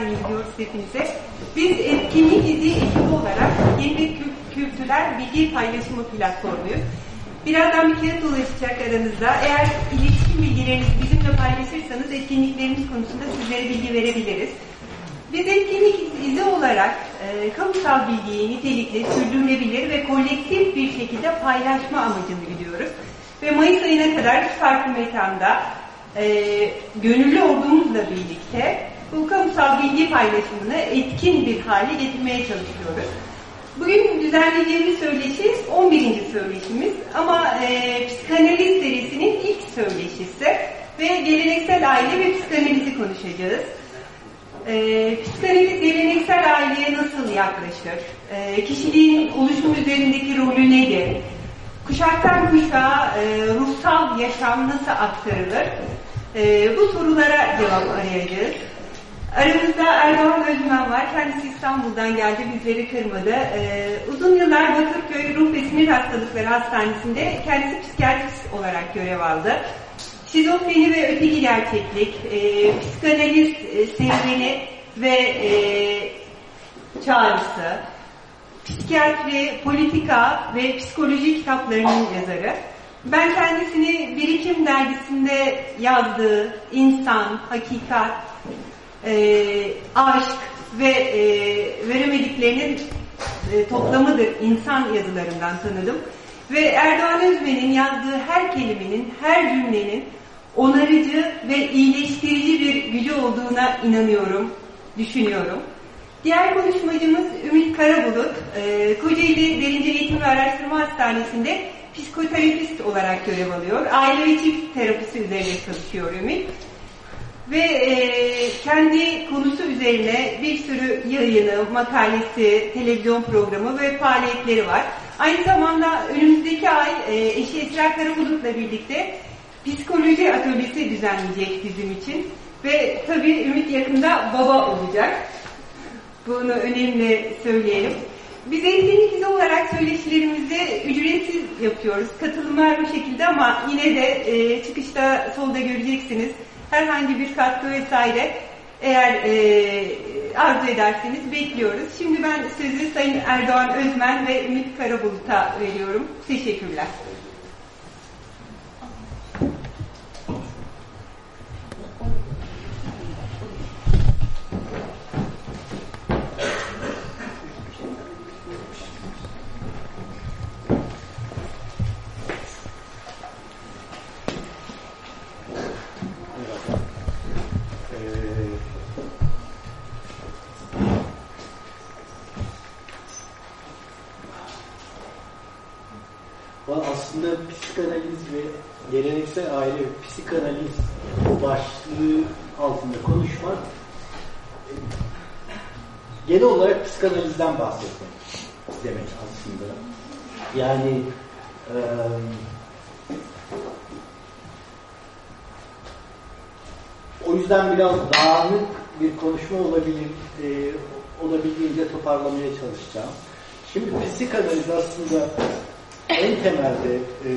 diliyoruz hepinize. Biz etkinlik izi ekibi olarak Yeni Kültürler Bilgi Paylaşımı Platformuyuz. Birazdan bir kere dolaşacak aranızda. Eğer iletişim bilgilerinizi bizimle paylaşırsanız etkinliklerimiz konusunda sizlere bilgi verebiliriz. Biz etkinlik izi olarak e, kamusal bilgiyi nitelikli, sürdürülebilir ve kolektif bir şekilde paylaşma amacını gidiyoruz. Ve Mayıs ayına kadar farklı mekanda e, gönüllü olduğumuzla birlikte bu kamusal bilgi paylaşımını etkin bir hale getirmeye çalışıyoruz. Bugün düzenleyeceğimiz söyleşi 11. söyleşimiz ama e, psikanaliz serisinin ilk söyleşisi ve geleneksel aile ve psikanalizi konuşacağız. E, psikanaliz geleneksel aileye nasıl yaklaşır? E, kişiliğin oluşum üzerindeki rolü nedir? Kuşaktan kuşağa e, ruhsal yaşam nasıl aktarılır? E, bu sorulara cevap arayacağız. Aramızda Erdoğan Özmen var. Kendisi İstanbul'dan geldi. Bizleri kırmadı. Ee, uzun yıllar Bakırköy Ruh ve Sinir Hastalıkları Hastanesi'nde kendisi psikiyatrist olarak görev aldı. Şizofreni ve öteki gerçeklik, e, psikanaliz e, serüveni ve e, çağrısı, psikiyatri, politika ve psikoloji kitaplarının yazarı. Ben kendisini Birikim dergisinde yazdığı insan, hakikat, e, aşk ve e, veremediklerinin e, toplamıdır insan yazılarından tanıdım. Ve Erdoğan Özmen'in yazdığı her kelimenin, her cümlenin onarıcı ve iyileştirici bir gücü olduğuna inanıyorum, düşünüyorum. Diğer konuşmacımız Ümit Karabulut, e, Kocaeli Derince Eğitim ve Araştırma Hastanesi'nde psikoterapist olarak görev alıyor. Aile ve çift terapisi üzerine çalışıyor Ümit ve e, kendi konusu üzerine bir sürü yayını, makalesi, televizyon programı ve faaliyetleri var. Aynı zamanda önümüzdeki ay e, eşi Esra Karabulut'la birlikte psikoloji atölyesi düzenleyecek bizim için. Ve tabii Ümit yakında baba olacak. Bunu önemli söyleyelim. Biz etkinlik olarak söyleşilerimizi ücretsiz yapıyoruz. Katılımlar bu şekilde ama yine de e, çıkışta solda göreceksiniz herhangi bir katkı vesaire eğer e, arzu ederseniz bekliyoruz. Şimdi ben sözü Sayın Erdoğan Özmen ve Ümit Karabulut'a veriyorum. Teşekkürler. Geleneksel aile psikanaliz başlığı altında konuşmak genel olarak psikanalizden bahsetmek demek aslında. Yani e, o yüzden biraz dağınık bir konuşma olabilir, e, olabildiğince toparlamaya çalışacağım. Şimdi psikanaliz aslında en temelde e,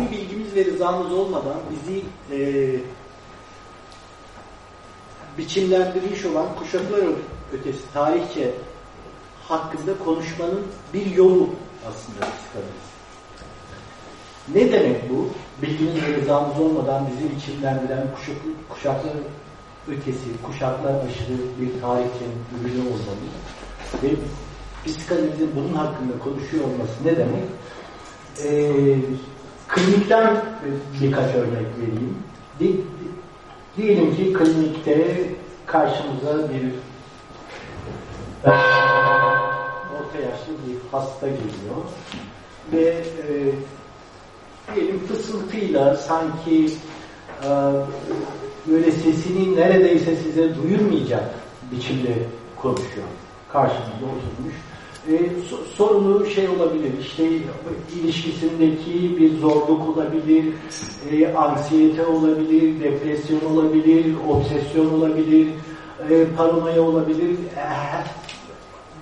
bizim bilgimiz ve rızamız olmadan bizi e, biçimlendirilmiş olan kuşaklar ötesi tarihçe hakkında konuşmanın bir yolu aslında psikanaliz. Ne demek bu? Bilgimiz ve rızamız olmadan bizi biçimlendiren kuşak, kuşaklar ötesi, kuşaklar aşırı bir tarihçenin ürünü olmalı. Ve psikanalizin bunun hakkında konuşuyor olması ne demek? e, klinikten birkaç örnek vereyim. Di, diyelim ki klinikte karşımıza bir e, orta yaşlı bir hasta geliyor ve e, diyelim fısıltıyla sanki e, böyle sesini neredeyse size duyurmayacak biçimde konuşuyor. Karşınızda oturmuş e, sorunu şey olabilir, işte ilişkisindeki bir zorluk olabilir, e, anksiyete olabilir, depresyon olabilir, obsesyon olabilir, e, paranoya olabilir, e,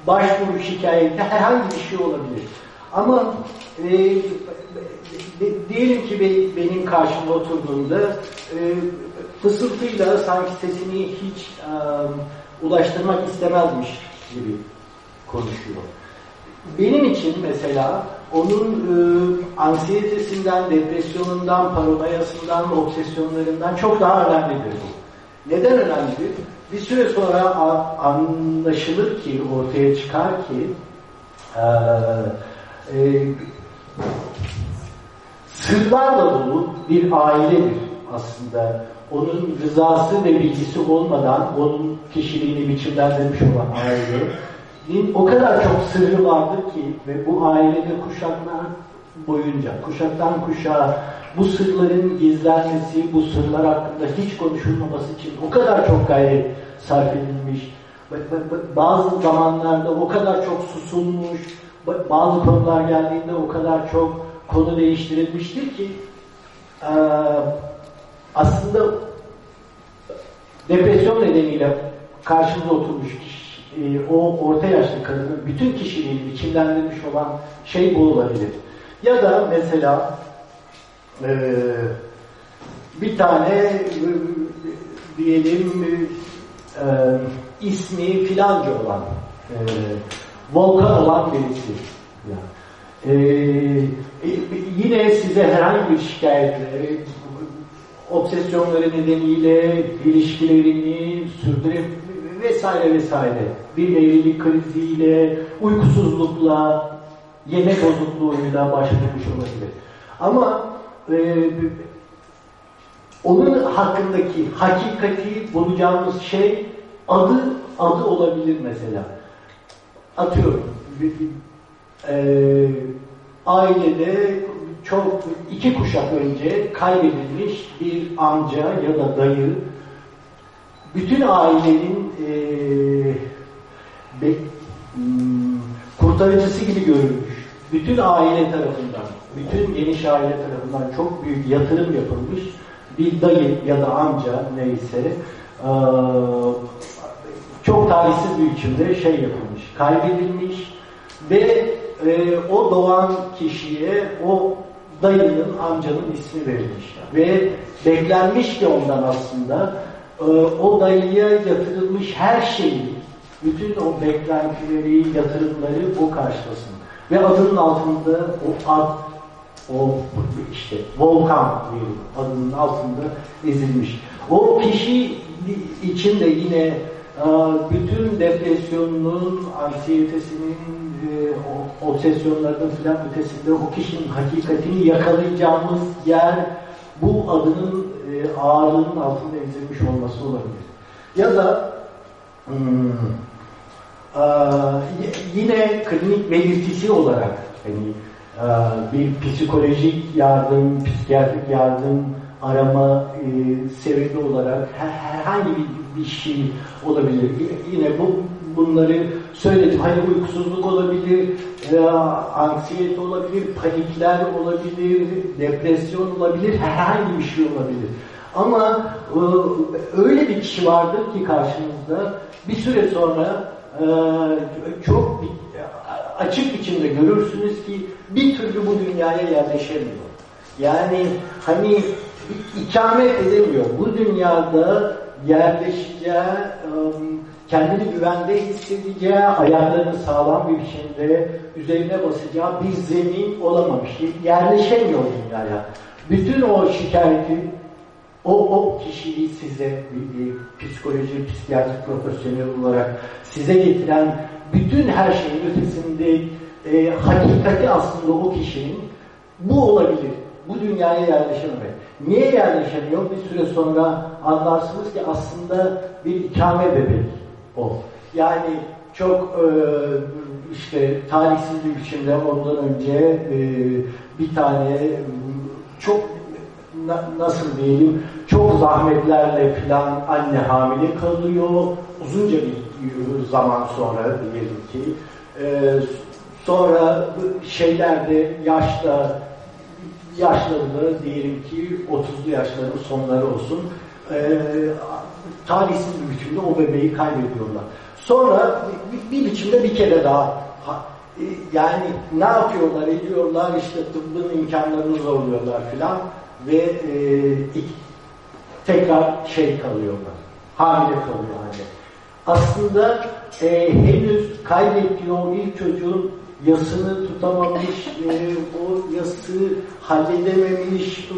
başvuru şikayeti herhangi bir şey olabilir. Ama e, diyelim ki benim karşımda oturduğunda e, fısıltıyla sanki sesini hiç um, ulaştırmak istemezmiş gibi konuşuyor. Benim için mesela onun e, anksiyetesinden, depresyonundan, paranoyasından, obsesyonlarından çok daha önemlidir bu. Neden önemlidir? Bir süre sonra anlaşılır ki, ortaya çıkar ki e, e, sırlarla dolu bir ailedir aslında. Onun rızası ve bilgisi olmadan onun kişiliğini biçimlendirmiş olan ailenin o kadar çok sırrı vardır ki ve bu ailede kuşaklar boyunca, kuşaktan kuşağa bu sırların gizlenmesi, bu sırlar hakkında hiç konuşulmaması için o kadar çok gayret sarf edilmiş. Bazı zamanlarda o kadar çok susulmuş, bazı konular geldiğinde o kadar çok konu değiştirilmiştir ki aslında depresyon nedeniyle karşımıza oturmuş kişi, o orta yaşlı kadının bütün kişiliğini biçimlendirmiş olan şey bu olabilir. Ya da mesela ee, bir tane e, diyelim e, ismi filanca olan e, volkan olan birisi. Yani. E, yine size herhangi bir şikayetleri, obsesyonları nedeniyle ilişkilerini sürdürüp vesaire vesaire bir evlilik kriziyle, uykusuzlukla, yeme bozukluğuyla başlamış olabilir. Ama e, onun hakkındaki hakikati bulacağımız şey adı adı olabilir mesela. Atıyorum. E, ailede çok iki kuşak önce kaybedilmiş bir amca ya da dayı bütün ailenin e, be, hmm, kurtarıcısı gibi görülmüş. Bütün aile tarafından bütün geniş aile tarafından çok büyük yatırım yapılmış bir dayı ya da amca neyse çok talihsiz bir biçimde şey yapılmış, kaybedilmiş ve o doğan kişiye o dayının, amcanın ismi verilmiş. Ve beklenmiş ki ondan aslında o dayıya yatırılmış her şeyi, bütün o beklentileri, yatırımları o karşılasın. Ve adının altında o ad o işte volkan diyelim adının altında ezilmiş. O kişi için de yine e, bütün depresyonunun, anksiyetesinin, e, obsesyonlarının filan ötesinde o kişinin hakikatini yakalayacağımız yer bu adının e, ağırlığının altında ezilmiş olması olabilir. Ya da hmm, yine klinik belirtisi olarak yani ee, bir psikolojik yardım, psikiyatrik yardım arama e, sebebi olarak herhangi bir, bir şey olabilir. Yine bu bunları söyledim. Hani uykusuzluk olabilir, e, anksiyete olabilir, panikler olabilir, depresyon olabilir, herhangi bir şey olabilir. Ama e, öyle bir kişi vardır ki karşınızda bir süre sonra e, çok açık biçimde görürsünüz ki bir türlü bu dünyaya yerleşemiyor. Yani hani ikamet edemiyor. Bu dünyada yerleşeceği, kendini güvende hissedeceği, ayaklarını sağlam bir biçimde üzerine basacağı bir zemin olamamış. Yerleşemiyor dünyaya. Bütün o şikayeti, o, o kişiliği size psikoloji, psikiyatrik profesyonel olarak size getiren bütün her şeyin ötesinde e, hakikati aslında o kişinin bu olabilir. Bu dünyaya yerleşememek. Niye yerleşemiyor? Bir süre sonra anlarsınız ki aslında bir ikame bebek o. Yani çok e, işte talihsiz bir biçimde ondan önce e, bir tane çok na, nasıl diyelim çok zahmetlerle filan anne hamile kalıyor. Uzunca bir zaman sonra diyelim ki e, sonra şeylerde yaşta yaşlarında diyelim ki 30'lu yaşların sonları olsun e, talihsiz bir biçimde o bebeği kaybediyorlar. Sonra bir, bir biçimde bir kere daha ha, e, yani ne yapıyorlar ediyorlar işte tıbbın imkanlarını zorluyorlar filan ve e, tekrar şey kalıyorlar. Hamile kalıyor anne. Aslında e, henüz kaybettiği o ilk çocuğun yasını tutamamış, e, o yası halledememiş,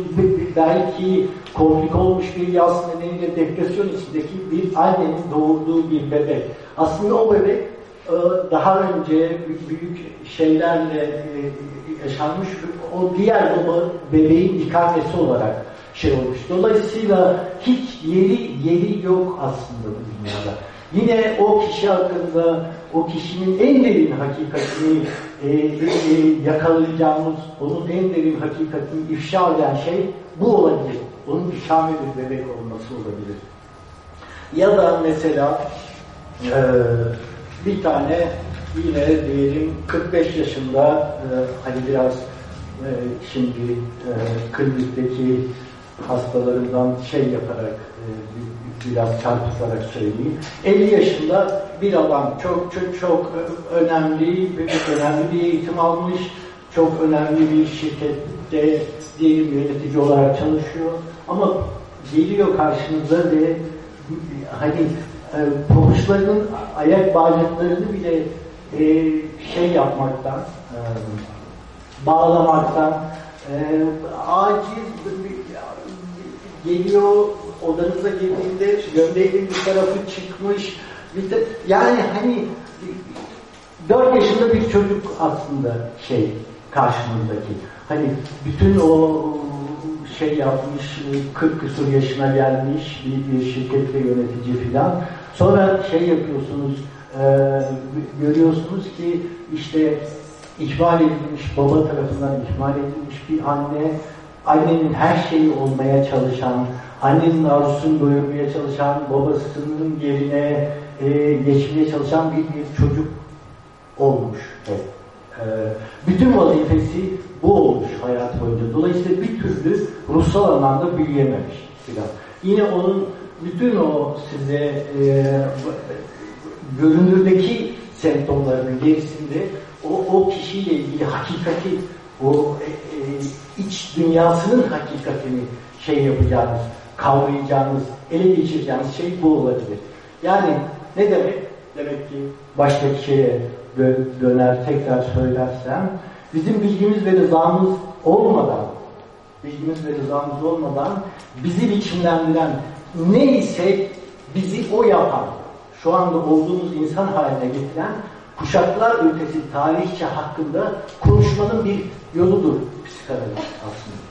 belki konflik olmuş bir yas nedeniyle depresyon içindeki bir annenin doğurduğu bir bebek. Aslında o bebek e, daha önce büyük şeylerle e, yaşanmış o diğer baba bebeğin ikamesi olarak şey olmuş. Dolayısıyla hiç yeri yeri yok aslında bu dünyada. Yine o kişi hakkında o kişinin en derin hakikatini e, e, yakalayacağımız, onun en derin hakikatini ifşa eden şey bu olabilir. Onun ikame bir bebek olması olabilir. Ya da mesela e, bir tane yine diyelim 45 yaşında e, hani biraz e, şimdi e, klinikteki hastalarından şey yaparak e, biraz çarpıtarak söyleyeyim. 50 yaşında bir adam çok çok çok önemli, önemli bir eğitim almış, çok önemli bir şirkette diyelim yönetici olarak çalışıyor ama geliyor karşınıza ve hani e, pabuçlarının ayak bağcıklarını bile e, şey yapmaktan e, bağlamaktan e, acil geliyor odanıza girdiğinde gömleğinin bir tarafı çıkmış. Bir de, yani hani dört yaşında bir çocuk aslında şey karşımızdaki. Hani bütün o şey yapmış, 40 küsur yaşına gelmiş bir, bir şirkette yönetici filan. Sonra şey yapıyorsunuz, e, görüyorsunuz ki işte ihmal edilmiş, baba tarafından ihmal edilmiş bir anne, annenin her şeyi olmaya çalışan, annenin arzusunu doyurmaya çalışan, babasının yerine e, geçmeye çalışan bir, bir çocuk olmuş. Evet. E, bütün vazifesi bu olmuş hayat boyunca. Dolayısıyla bir türlü ruhsal anlamda büyüyememiş. Falan. Yine onun bütün o size e, görünürdeki semptomlarının gerisinde o, o kişiyle ilgili hakikati, o iç dünyasının hakikatini şey yapacağınız, kavrayacağınız, ele geçireceğiniz şey bu olabilir. Yani ne demek? Demek ki baştaki şeye döner tekrar söylersem bizim bilgimiz ve rızamız olmadan bilgimiz ve rızamız olmadan bizi biçimlendiren neyse bizi o yapan şu anda olduğumuz insan haline getiren kuşaklar ötesi tarihçe hakkında konuşmanın bir yoludur psikanaliz aslında.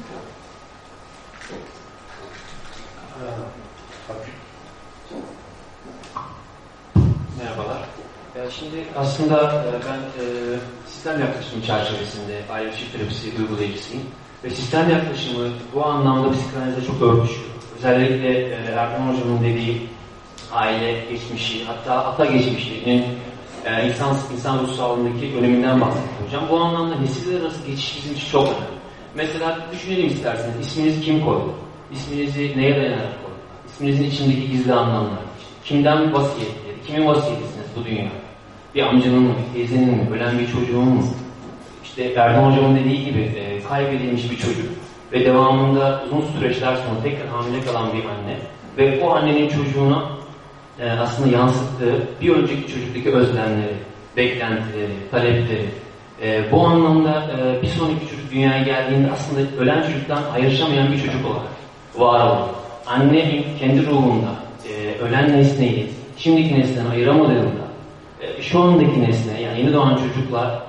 Merhabalar. Şimdi aslında e, ben e, sistem yaklaşımı çerçevesinde ayrışık terapisi uygulayıcısıyım. Ve sistem yaklaşımı bu anlamda psikanalize çok örtüşüyor. Özellikle e, Erkan Hocam'ın dediği aile geçmişi, hatta ata geçmişinin insan, insan ruh sağlığındaki öneminden bahsetti hocam. Bu anlamda nesiller arası geçiş bizim için çok önemli. Mesela düşünelim isterseniz, isminizi kim koydu? İsminizi neye dayanarak koydu? İsminizin içindeki gizli anlamlar. Kimden vasiyetleri? Kimin vasiyetisiniz bu dünya? Bir amcanın mı, bir teyzenin mi, ölen bir çocuğun mu? İşte Erdoğan Hocam'ın dediği gibi e, kaybedilmiş bir çocuk ve devamında uzun süreçler sonra tekrar hamile kalan bir anne ve o annenin çocuğuna e, aslında yansıttığı bir önceki çocuktaki özlemleri, beklentileri, talepleri, e, bu anlamda e, bir sonraki çocuk dünyaya geldiğinde aslında ölen çocuktan ayrışamayan bir çocuk olarak var oluyor. Anne kendi ruhunda e, ölen nesneyi şimdiki nesneden ayıramadığında e, şu andaki nesne yani yeni doğan çocuklar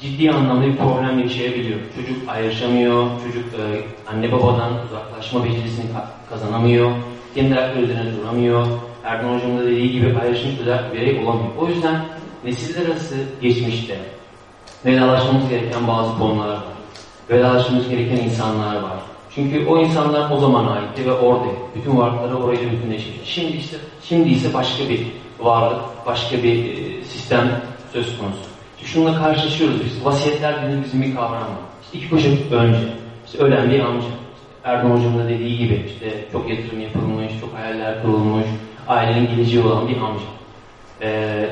ciddi anlamda bir problem yaşayabiliyor. Çocuk ayrışamıyor, çocuk e, anne babadan uzaklaşma becerisini kazanamıyor, kendi ayakları üzerine duramıyor. Erdoğan Hocam'ın da dediği gibi özel bir birey olamıyor. O yüzden nesiller arası geçmişte vedalaşmamız gereken bazı konular var. Vedalaşmamız gereken insanlar var. Çünkü o insanlar o zaman aitti ve orada. Bütün varlıkları orayla bütünleşmiş. Şimdi işte şimdi ise başka bir varlık, başka bir e, sistem söz konusu. Şununla karşılaşıyoruz biz. Vasiyetler dediğimiz bizim bir kavram var. İşte iki kuşak önce işte ölen bir amca. Erdoğan Hocam'ın da dediği gibi işte çok yatırım yapılmış, çok hayaller kurulmuş, ailenin geleceği olan bir amca. Ee,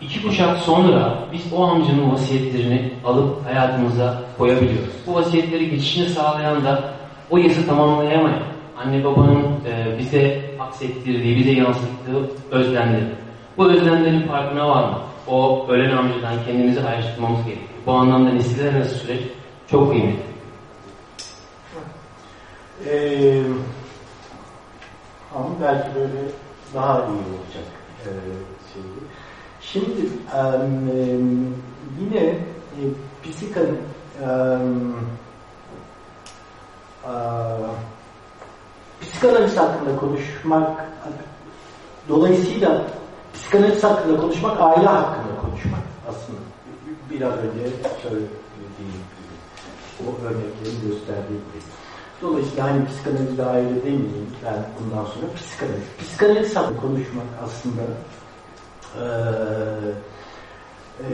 iki kuşak sonra biz o amcanın vasiyetlerini alıp hayatımıza koyabiliyoruz. Bu vasiyetleri geçişini sağlayan da o yazı tamamlayamayan anne babanın e, bize aksettirdiği, bize yansıttığı özlemleri. Bu özlemlerin farkına var mı? O ölen amcadan kendimizi ayrıştırmamız gerekiyor. Bu anlamda nesiller arası süreç çok kıymetli. Ee, ama belki böyle daha iyi olacak e, şeydi. Şimdi e, yine e, psikanın e, e, hakkında konuşmak dolayısıyla psikanaliz hakkında konuşmak aile hakkında konuşmak aslında. Biraz önce söylediğim gibi. O örneklerin gösterdiği gibi. Dolayısıyla hani psikanaliz ve aile demeyeyim ben bundan sonra psikanaliz. Psikanaliz hakkında konuşmak aslında ee, e,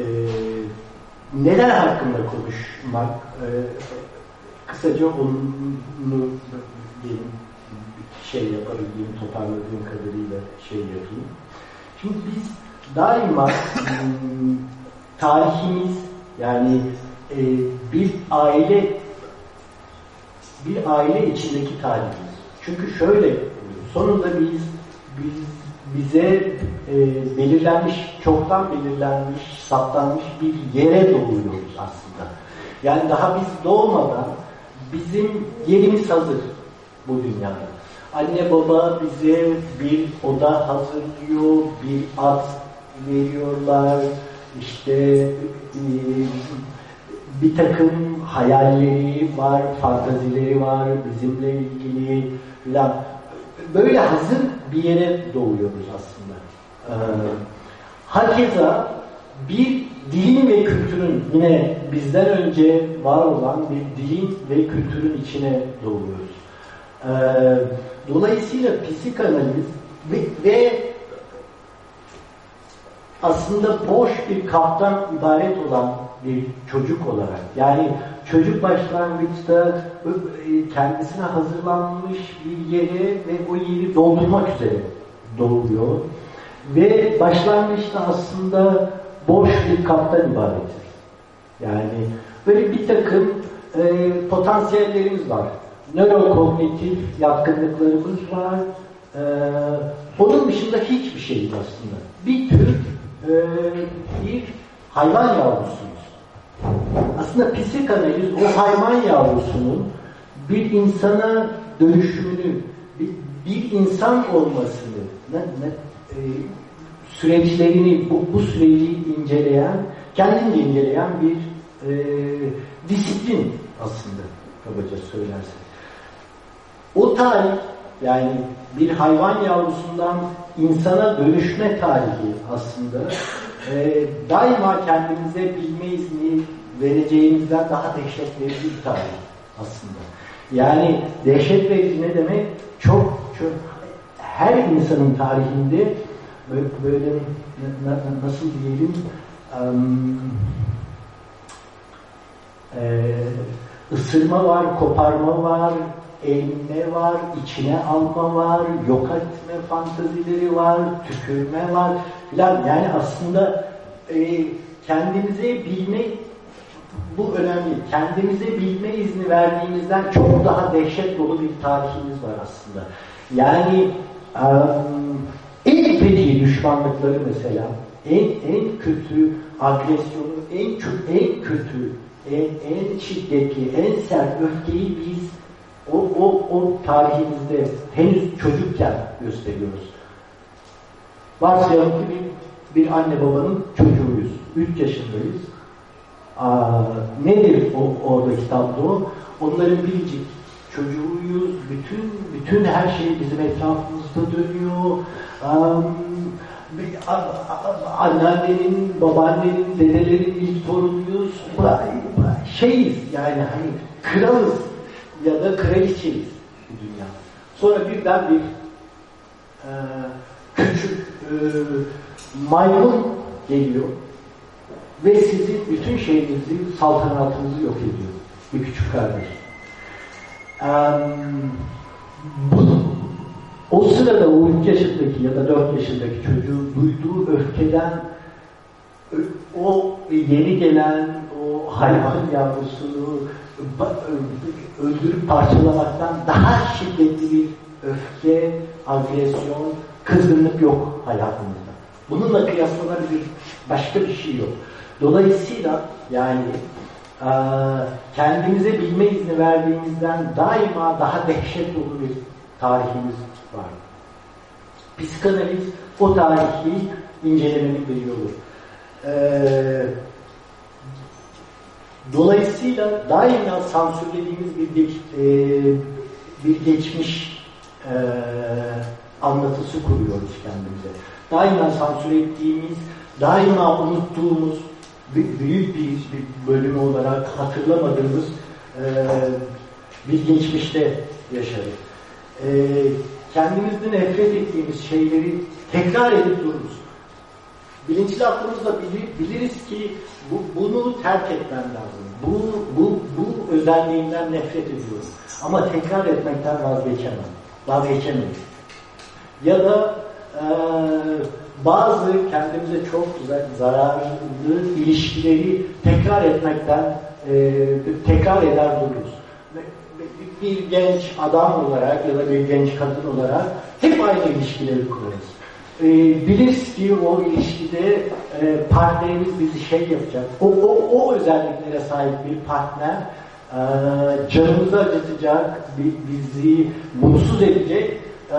neler hakkında konuşmak e, kısaca onu bir şey yapabildiğim, toparladığım kadarıyla şey yapayım. Şimdi biz daima tarihimiz yani e, bir aile bir aile içindeki tarihimiz. Çünkü şöyle sonunda biz biz bize e, belirlenmiş, çoktan belirlenmiş, saptanmış bir yere doğuyoruz aslında. Yani daha biz doğmadan bizim yerimiz hazır bu dünyada. Anne baba bize bir oda hazırlıyor, bir at veriyorlar, işte e, bir takım hayalleri var, fantazileri var bizimle ilgili falan. Böyle hazır bir yere doğuyoruz aslında. Ee, hakeza bir dilin ve kültürün yine bizden önce var olan bir dilin ve kültürün içine doğuyoruz. Ee, dolayısıyla psikanaliz ve, ve aslında boş bir kaptan ibaret olan bir çocuk olarak yani çocuk başlangıçta kendisine hazırlanmış bir yere ve o yeri doldurmak üzere doğuyor. Ve başlangıçta aslında boş bir kaptan ibarettir. Yani böyle bir takım e, potansiyellerimiz var. Nörokognitif yatkınlıklarımız var. E, onun dışında hiçbir şeyiz aslında. Bir tür e, bir hayvan yavrusunuz. Aslında psikanaliz o hayvan yavrusunun bir insana dönüşümünü, bir, bir insan olmasını, ne, ne, e, süreçlerini, bu, bu süreci inceleyen, kendince inceleyen bir e, disiplin aslında kabaca söylersek. O tarih yani bir hayvan yavrusundan insana dönüşme tarihi aslında e, daima kendimize bilme izni vereceğimizden daha dehşet verici bir tarih aslında. Yani dehşet verici ne demek? Çok çok her insanın tarihinde böyle, böyle nasıl diyelim um, e, ısırma var, koparma var, elme var, içine alma var, yok etme fantazileri var, tükürme var filan. Yani aslında e, kendimize bilme bu önemli. Kendimize bilme izni verdiğimizden çok daha dehşet dolu bir tarihimiz var aslında. Yani um, en feci düşmanlıkları mesela, en en kötü agresyonu, en en kötü, en, en şiddetli, en sert öfkeyi biz o, o, o tarihimizde henüz çocukken gösteriyoruz. Varsayalım ki bir, bir anne babanın çocuğuyuz. Üç yaşındayız. Aa, nedir o, oradaki tablo? Onların biricik çocuğuyuz. Bütün bütün her şey bizim etrafımızda dönüyor. Anneannenin, babaannenin, dedelerin ilk torunuyuz. Şeyiz yani hani kralız ya da kraliçeyiz bu dünya. Sonra birden bir e, küçük e, maymun geliyor ve sizin bütün şeyinizi, saltanatınızı yok ediyor. Bir küçük kardeş. Um, bu, o sırada o 3 yaşındaki ya da 4 yaşındaki çocuğun duyduğu öfkeden o yeni gelen o hayvan yavrusunu öldürüp parçalamaktan daha şiddetli bir öfke, agresyon, kızgınlık yok hayatımızda. Bununla kıyaslanabilir başka bir şey yok. Dolayısıyla yani kendimize bilme izni verdiğimizden daima daha dehşet dolu bir tarihimiz var. Psikanaliz o tarihi incelemenin bir yolu. Dolayısıyla daima sansürlediğimiz bir, bir, e, bir geçmiş e, anlatısı kuruyoruz kendimize. Daima sansür ettiğimiz, daima unuttuğumuz büyük bir, bir bölümü olarak hatırlamadığımız e, bir geçmişte yaşarız. E, kendimizde nefret ettiğimiz şeyleri tekrar edip dururuz. Bilinçli aklımızda bilir, biliriz ki bu, bunu terk etmem lazım. Bu, bu, bu özelliğinden nefret ediyorum. Ama tekrar etmekten vazgeçemem. Vazgeçemeyiz. Ya da e, bazı kendimize çok zararlı ilişkileri tekrar etmekten e, tekrar eder dururuz. Bir genç adam olarak ya da bir genç kadın olarak hep aynı ilişkileri kurarız. E, biliriz ki o ilişkide e, partnerimiz bizi şey yapacak. O, o, o özelliklere sahip bir partner e, canımızı acıtacak, bizi mutsuz edecek. E,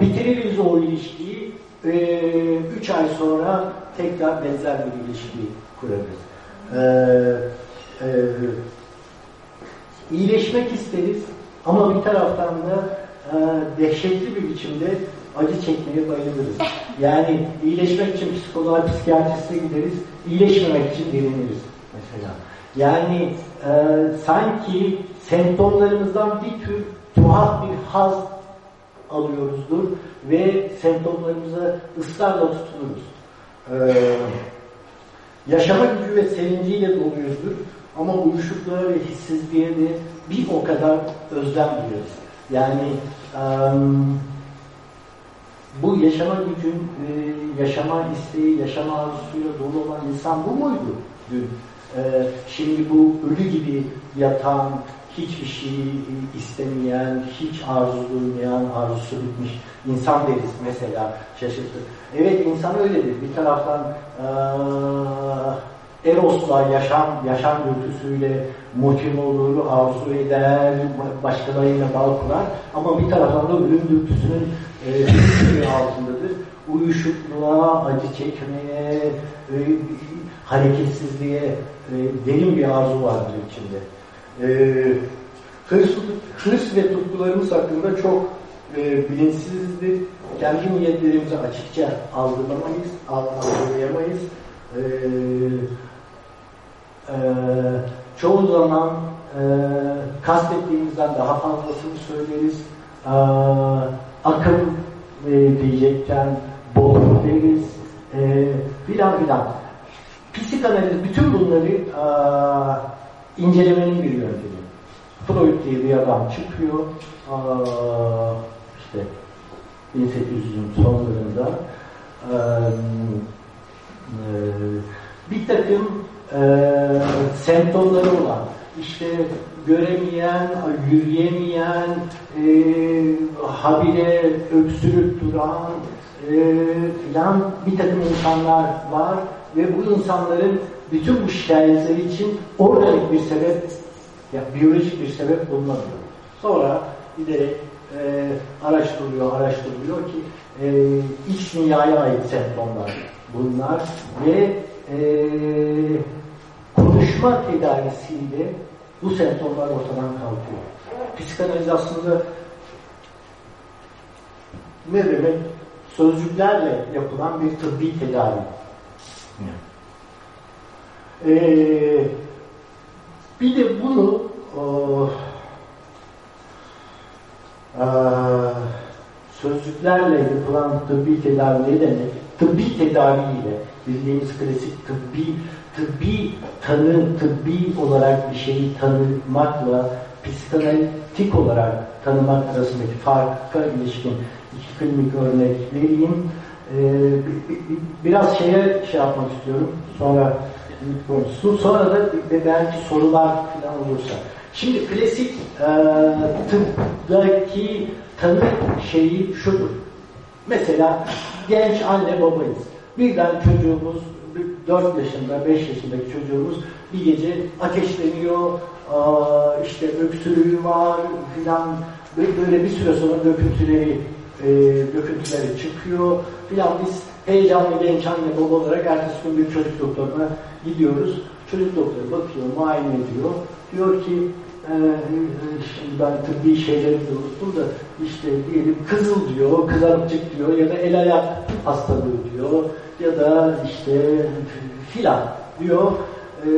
bitiririz o ilişkiyi e, üç ay sonra tekrar benzer bir ilişki kurarız. E, e, iyileşmek isteriz ama bir taraftan da e, dehşetli bir biçimde acı çekmeye bayılırız. Yani iyileşmek için psikoloğa, psikiyatriste gideriz, iyileşmemek için direniriz mesela. Yani e, sanki semptomlarımızdan bir tür tuhaf bir haz alıyoruzdur ve semptomlarımıza ısrarla tutunuruz. Ee, yaşama gücü ve sevinciyle doluyuzdur ama uyuşukluğa ve hissizliğe de bir o kadar özlem duyuyoruz. Yani um, bu yaşama gücün, e, yaşama isteği, yaşama arzusuyla dolu olan insan bu muydu dün? E, şimdi bu ölü gibi yatan, hiçbir şey istemeyen, hiç arzu duymayan, arzusu bitmiş insan deriz mesela şaşırtır. Evet insan öyledir. Bir taraftan ee, Eros'la yaşam, yaşam dürtüsüyle motive olur, arzu eder, başkalarıyla bağ kurar. Ama bir taraftan da ölüm dürtüsünün e, altındadır. Uyuşukluğa, acı çekmeye, e, hareketsizliğe e, derin bir arzu vardır içinde e, hırs, hırs ve tutkularımız hakkında çok e, bilinçsizdir. Kendi niyetlerimizi açıkça algılamayız, algılayamayız. E, e, çoğu zaman e, kastettiğimizden daha fazlasını söyleriz. E, akım e, diyecekken bolluk deriz. E, filan filan. Psikanaliz bütün bunları e, incelemenin bir yöntemi. Freud diye bir adam çıkıyor, işte 1800'ün sonlarında bir takım semptomları olan, işte göremeyen, yürüyemeyen, e, habire öksürüp duran e, filan bir takım insanlar var ve bu insanların bütün bu şikayetleri için organik bir sebep, ya biyolojik bir sebep bulunamıyor. Sonra giderek e, araştırılıyor, araştırılıyor ki e, iç dünyaya ait semptomlar bunlar ve e, konuşma tedavisiyle bu semptomlar ortadan kalkıyor. Psikanaliz aslında ne demek? Sözcüklerle yapılan bir tıbbi tedavi. Ee, bir de bunu o, e, sözcüklerle yapılan tıbbi tedavi ne demek? Tıbbi tedaviyle bildiğimiz klasik tıbbi tıbbi tanı, tıbbi olarak bir şeyi tanımakla psikanalitik olarak tanımak arasındaki farka ilişkin iki klinik örnek vereyim. biraz şeye şey yapmak istiyorum. Sonra sonra da belki sorular falan olursa. Şimdi klasik e, tıptaki tanı şeyi şudur. Mesela genç anne babayız. Birden çocuğumuz 4 yaşında, 5 yaşındaki çocuğumuz bir gece ateşleniyor, işte öksürüğü var filan böyle bir süre sonra döküntüleri e, döküntüleri çıkıyor filan biz heyecanlı genç anne baba olarak ertesi gün bir çocuk doktoruna gidiyoruz. Çocuk doktoru bakıyor, muayene ediyor. Diyor ki e, şimdi ben tıbbi şeyleri de unuttum da işte diyelim kızıl diyor, kızarıkçık diyor ya da el ayak hastalığı diyor ya da işte filan diyor. E,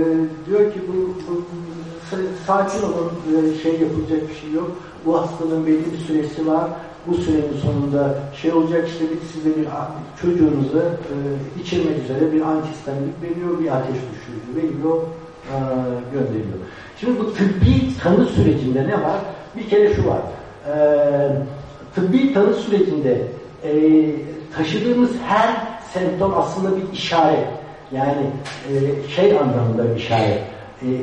diyor ki bu, bu sakin olun e, şey yapılacak bir şey yok. Bu hastalığın belli bir süresi var. Bu sürenin sonunda şey olacak işte bir size bir çocuğunuza e, içirmek üzere bir antihistamik veriyor, bir ateş düşürücü veriyor, e, gönderiyor. Şimdi bu tıbbi tanı sürecinde ne var? Bir kere şu var. E, tıbbi tanı sürecinde e, taşıdığımız her semptom aslında bir işaret. Yani e, şey anlamında işaret. E, e,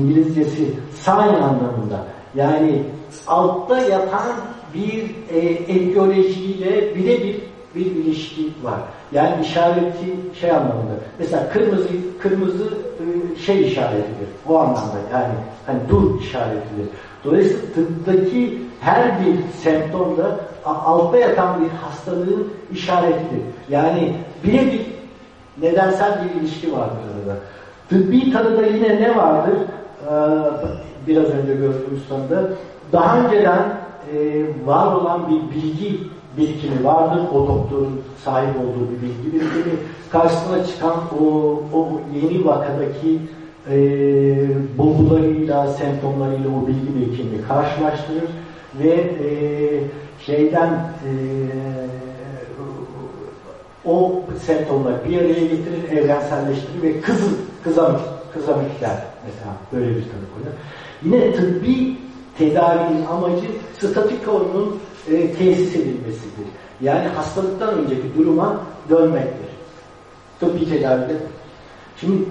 İngilizcesi sign anlamında. Yani altta yatan bir e, etiyolojiyle birebir bir ilişki var. Yani işareti şey anlamında. Mesela kırmızı kırmızı e, şey işaretidir. O anlamda yani hani dur işaretidir. Dolayısıyla tıptaki her bir semptomda altta yatan bir hastalığın işaretidir. Yani birebir nedensel bir ilişki vardır arada. Tıbbi tanıda yine ne vardır? Ee, biraz önce gördüğümüz tanıda. Daha önceden e, var olan bir bilgi birikimi vardır. O doktorun sahip olduğu bir bilgi birikimi. Karşısına çıkan o, o yeni vakadaki e, bulgularıyla, semptomlarıyla o bilgi birikimini karşılaştırır ve e, şeyden e, o semptomları bir araya getirir, evrenselleştirir ve kızıl, kızamık, kızamıklar mesela böyle bir tanı koyar. Yine tıbbi tedavinin amacı statiko'nun e, tesis edilmesidir. Yani hastalıktan önceki duruma dönmektir. Tıbbi tedavide. Şimdi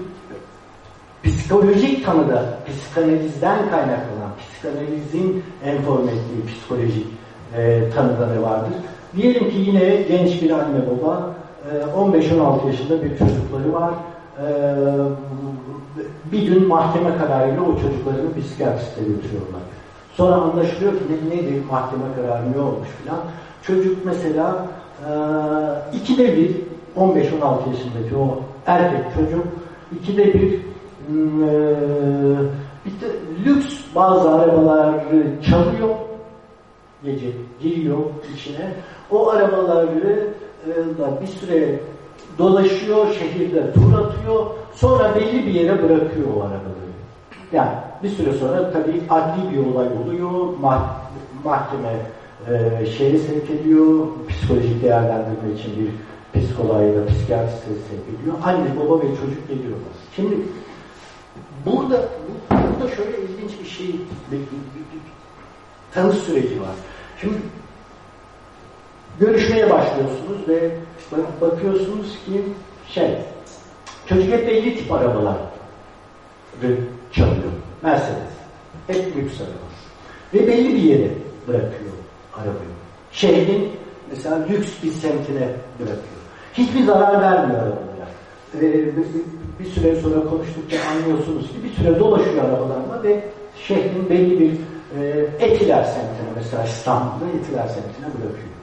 psikolojik tanıda psikanalizden kaynaklanan, psikanalizin enforme ettiği psikolojik e, tanıda ne vardır? Diyelim ki yine genç bir anne baba, e, 15-16 yaşında bir çocukları var. E, bir gün mahkeme kararıyla o çocuklarını psikiyatriste götürüyorlar. Sonra anlaşılıyor ki ne, neydi mahkeme kararı ne olmuş filan. Çocuk mesela e, ikide bir 15-16 yaşındaki o erkek çocuk ikide bir hmm, e, işte lüks bazı arabaları çalıyor gece giriyor içine. O arabaları e, da bir süre dolaşıyor, şehirde tur atıyor. Sonra belli bir yere bırakıyor o arabaları. Yani bir süre sonra tabii adli bir olay oluyor. Mah mahkeme e, şeye sevk ediyor. Psikolojik değerlendirme için bir psikoloğa psikiyatriste sevk ediyor. Anne, baba ve çocuk geliyorlar. Şimdi burada burada şöyle ilginç bir şey bir, bir, bir, bir tanı süreci var. Şimdi görüşmeye başlıyorsunuz ve bakıyorsunuz ki şey çocuk hep belli tip arabalar çalıyor. Mercedes. Hep lüks araba. Ve belli bir yere bırakıyor arabayı. Şehrin mesela lüks bir semtine bırakıyor. Hiçbir zarar vermiyor arabalara. Ee, bir, süre sonra konuştukça anlıyorsunuz ki bir süre dolaşıyor arabalarla ve şehrin belli bir e, Etiler semtine mesela İstanbul'da Etiler semtine bırakıyor.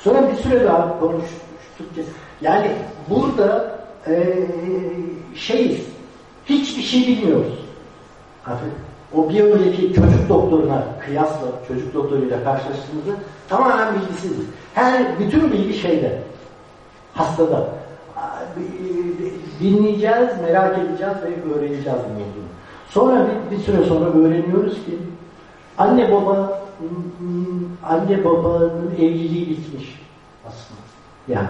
Sonra bir süre daha konuştukça yani burada e, şey hiçbir şey bilmiyoruz. Artık o bir önceki çocuk doktoruna kıyasla çocuk doktoruyla karşılaştığımızda tamamen bilgisiziz. Her bütün bilgi şeyde hastada. Dinleyeceğiz, merak edeceğiz ve öğreneceğiz ne. Sonra bir, bir süre sonra öğreniyoruz ki anne baba anne babanın evliliği bitmiş aslında. Yani.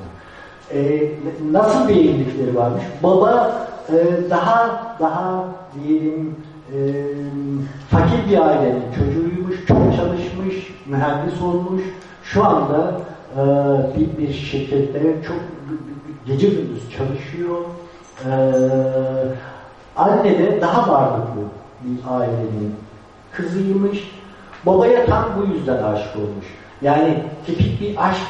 yani. E, nasıl bir evlilikleri varmış? Baba e, daha daha diyelim e, fakir bir ailenin çocuğuymuş, çok çalışmış, mühendis olmuş. Şu anda e, bir, bir şirkette çok gece gündüz çalışıyor. E, anne de daha varlıklı bir ailenin kızıymış. Babaya tam bu yüzden aşık olmuş. Yani tipik bir aşk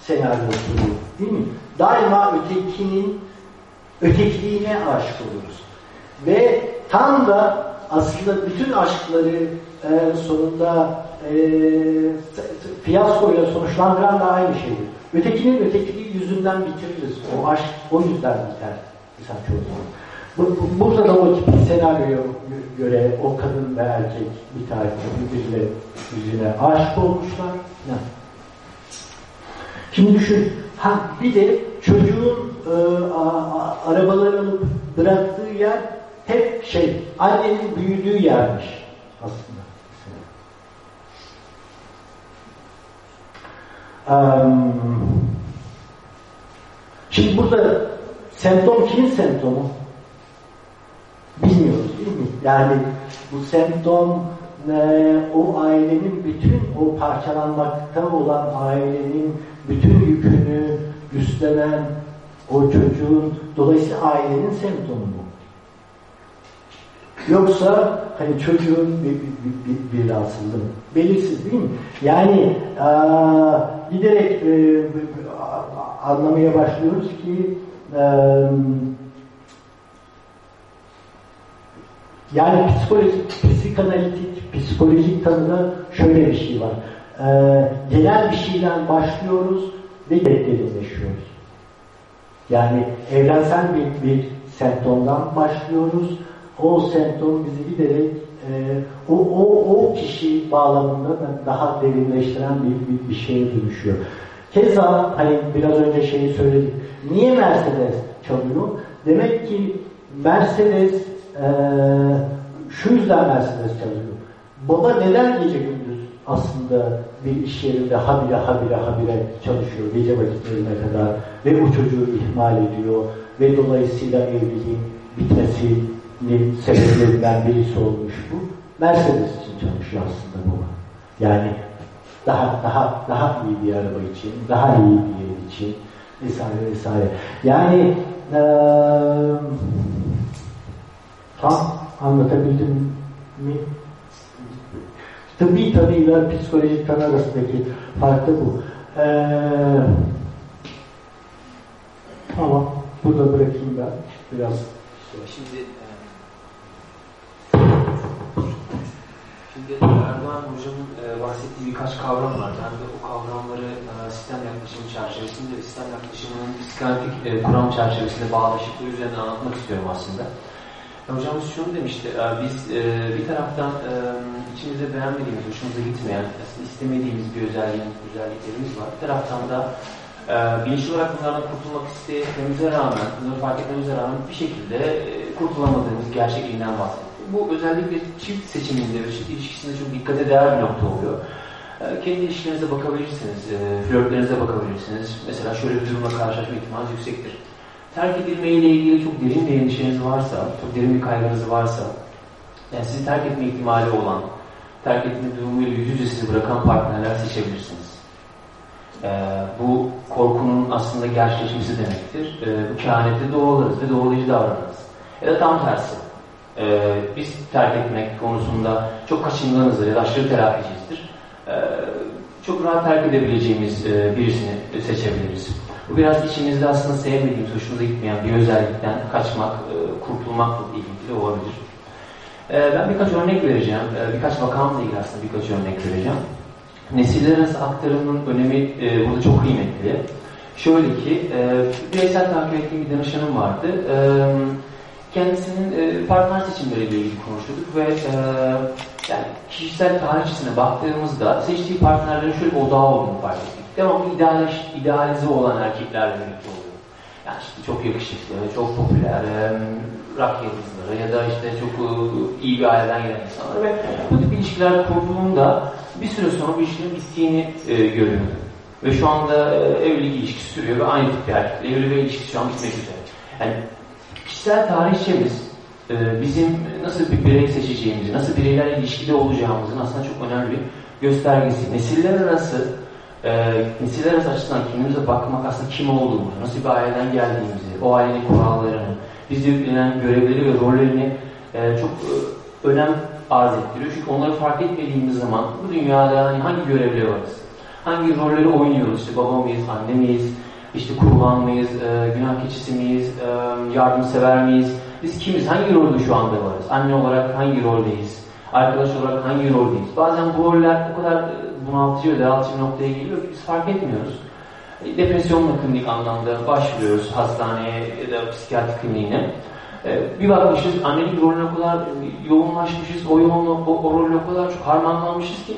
senaryosu. Değil mi? Daima ötekinin ötekiliğine aşık oluruz. Ve tam da aslında bütün aşkları e, sonunda e, fiyaskoyla sonuçlandıran da aynı şeydir. Ötekinin ötekiliği yüzünden bitiririz. O aşk o yüzden biter. Mesela çoğu burada da o tip senaryoya göre o kadın ve erkek bir tane birbirine yüzüne aşık olmuşlar. Ne? Şimdi düşün, ha bir de çocuğun e, a, a, arabaları alıp bıraktığı yer hep şey, annenin büyüdüğü yermiş aslında. Um, şimdi burada semptom kimin semptomu? Bilmiyoruz değil mi? Yani bu semptom e, o ailenin bütün o parçalanmakta olan ailenin bütün yükünü üstlenen o çocuğun dolayısıyla ailenin semptomu mu? Yoksa hani çocuğun bir, bir, bir, bir rahatsızlığı? Belirsiz değil mi? Yani a, giderek e, anlamaya başlıyoruz ki e, yani psikolojik, psikanalitik, psikolojik tanıda şöyle bir şey var. Ee, genel bir şeyden başlıyoruz ve derinleşiyoruz. Yani evrensel bir, bir semptomdan başlıyoruz. O semptom bizi giderek e, o, o, o kişi bağlamında daha derinleştiren bir, bir, bir şeye dönüşüyor. Keza hani biraz önce şeyi söyledik. Niye Mercedes çalıyor? Demek ki Mercedes ee, şu yüzden Mercedes çalışıyor. Baba neden gece gündüz aslında bir iş yerinde habire habire habire çalışıyor gece vakitlerine kadar ve bu çocuğu ihmal ediyor ve dolayısıyla evliliğin bitmesinin sebeplerinden birisi olmuş bu. Mercedes için çalışıyor aslında baba. Yani daha daha daha iyi bir araba için, daha iyi bir yer için vesaire vesaire. Yani ee, Tam anlatabildim mi? Tıbbi tanıyla psikolojik tanı arasındaki fark da bu. Ee, tamam. Burada bırakayım ben biraz. Şimdi Şimdi Erdoğan Hocam'ın e, bahsettiği birkaç kavram var. Ben de o kavramları sistem yaklaşımı çerçevesinde ve sistem yaklaşımının psikanalitik e, kuram çerçevesinde bağlaşıklığı üzerine anlatmak istiyorum aslında. Hocamız şunu demişti, e, biz e, bir taraftan e, içimizde beğenmediğimiz, hoşumuza gitmeyen, aslında istemediğimiz bir özelliğimiz, özelliklerimiz var. Bir taraftan da bilinçli olarak bunlardan kurtulmak istememize rağmen, bunları fark etmemize rağmen bir şekilde kurtulamadığımız gerçekliğinden bahsetti. Bu özellikle çift seçiminde ve çift ilişkisinde çok dikkate değer bir nokta oluyor. Kendi ilişkilerinize bakabilirsiniz, flörtlerinize bakabilirsiniz. Mesela şöyle bir durumla karşılaşma ihtimaliniz yüksektir terk edilme ile ilgili çok derin bir endişeniz varsa, çok derin bir kaygınız varsa, yani sizi terk etme ihtimali olan, terk etme durumuyla yüz yüze sizi bırakan partnerler seçebilirsiniz. Ee, bu korkunun aslında gerçekleşmesi demektir. Ee, bu kehanette doğrularız ve doğrulayıcı davranırız. Ya da tam tersi. Ee, biz terk etmek konusunda çok kaçınganızdır ya da aşırı terapicizdir. Ee, çok rahat terk edebileceğimiz e, birisini seçebiliriz. Bu biraz içimizde aslında sevmediğimiz, hoşumuza gitmeyen bir özellikten kaçmak, e, kurtulmakla ilgili olabilir. E, ben birkaç örnek vereceğim. E, birkaç vakamla ilgili aslında birkaç örnek vereceğim. Nesiller arası aktarımın önemi burada çok kıymetli. Şöyle ki, bireysel takip ettiğim bir danışanım vardı. Kendisinin partner seçimleriyle ilgili konuştuk ve yani kişisel tarihçisine baktığımızda seçtiği partnerlerin şöyle bir odağı olduğunu fark ettik devamlı idealiş, idealize olan erkeklerle birlikte oluyor. Yani işte çok yakışıklı, çok popüler, rock yıldızları ya da işte çok iyi bir aileden gelen insanlar ve bu tip ilişkiler kurduğunda bir süre sonra bu ilişkinin bittiğini e, görüyordu. Ve şu anda e, evlilik ilişkisi sürüyor ve aynı tip bir erkekle evlilik ilişkisi şu an bitmek üzere. Yani kişisel tarihçemiz e, bizim nasıl bir birey seçeceğimizi, nasıl bireylerle ilişkide olacağımızın aslında çok önemli bir göstergesi. Nesiller arası e, nesiller açısından kendimize bakmak aslında kim olduğumuzu, nasıl bir aileden geldiğimizi, o ailenin kurallarını, bize yüklenen görevleri ve rollerini e, çok e, önem arz ettiriyor. Çünkü onları fark etmediğimiz zaman bu dünyada hani hangi görevleri varız? Hangi rolleri oynuyoruz? İşte baba mıyız, anne miyiz, işte kurban mıyız, e, günah keçisi miyiz, e, yardımsever miyiz? Biz kimiz? Hangi rolde şu anda varız? Anne olarak hangi roldeyiz? Arkadaş olarak hangi roldeyiz? Bazen bu roller o kadar bunaltıcı ve daraltıcı noktaya geliyor biz fark etmiyoruz. E, depresyonla klinik anlamda başvuruyoruz hastaneye ya da psikiyatri kliniğine. E, bir bakmışız annelik rolüne kadar yoğunlaşmışız, o yoğunluğu, o, o rolü o kadar çok harmanlanmışız ki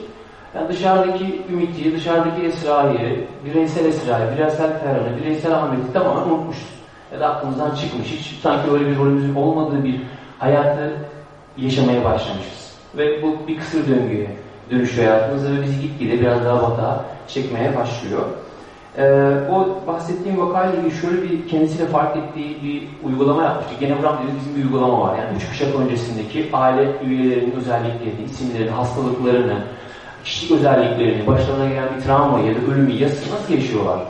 yani dışarıdaki Ümit'i, dışarıdaki Esra'yı, bireysel Esra'yı, bireysel Ferhan'ı, bireysel Ahmet'i tamamen unutmuşuz. Ya da aklımızdan çıkmış. Hiç sanki öyle bir rolümüzün olmadığı bir hayatı yaşamaya başlamışız. Ve bu bir kısır döngüye dönüşüyor hayatımızda ve bizi gitgide biraz daha batağa çekmeye başlıyor. Ee, o bahsettiğim vakayla ilgili şöyle bir kendisiyle fark ettiği bir uygulama yapmıştık. Genevram dediğimiz bizim bir uygulama var. Yani üç kuşak öncesindeki aile üyelerinin özelliklerini, isimlerini, hastalıklarını, kişilik özelliklerini, başlarına gelen bir travma ya da ölümü, yası nasıl yaşıyorlar?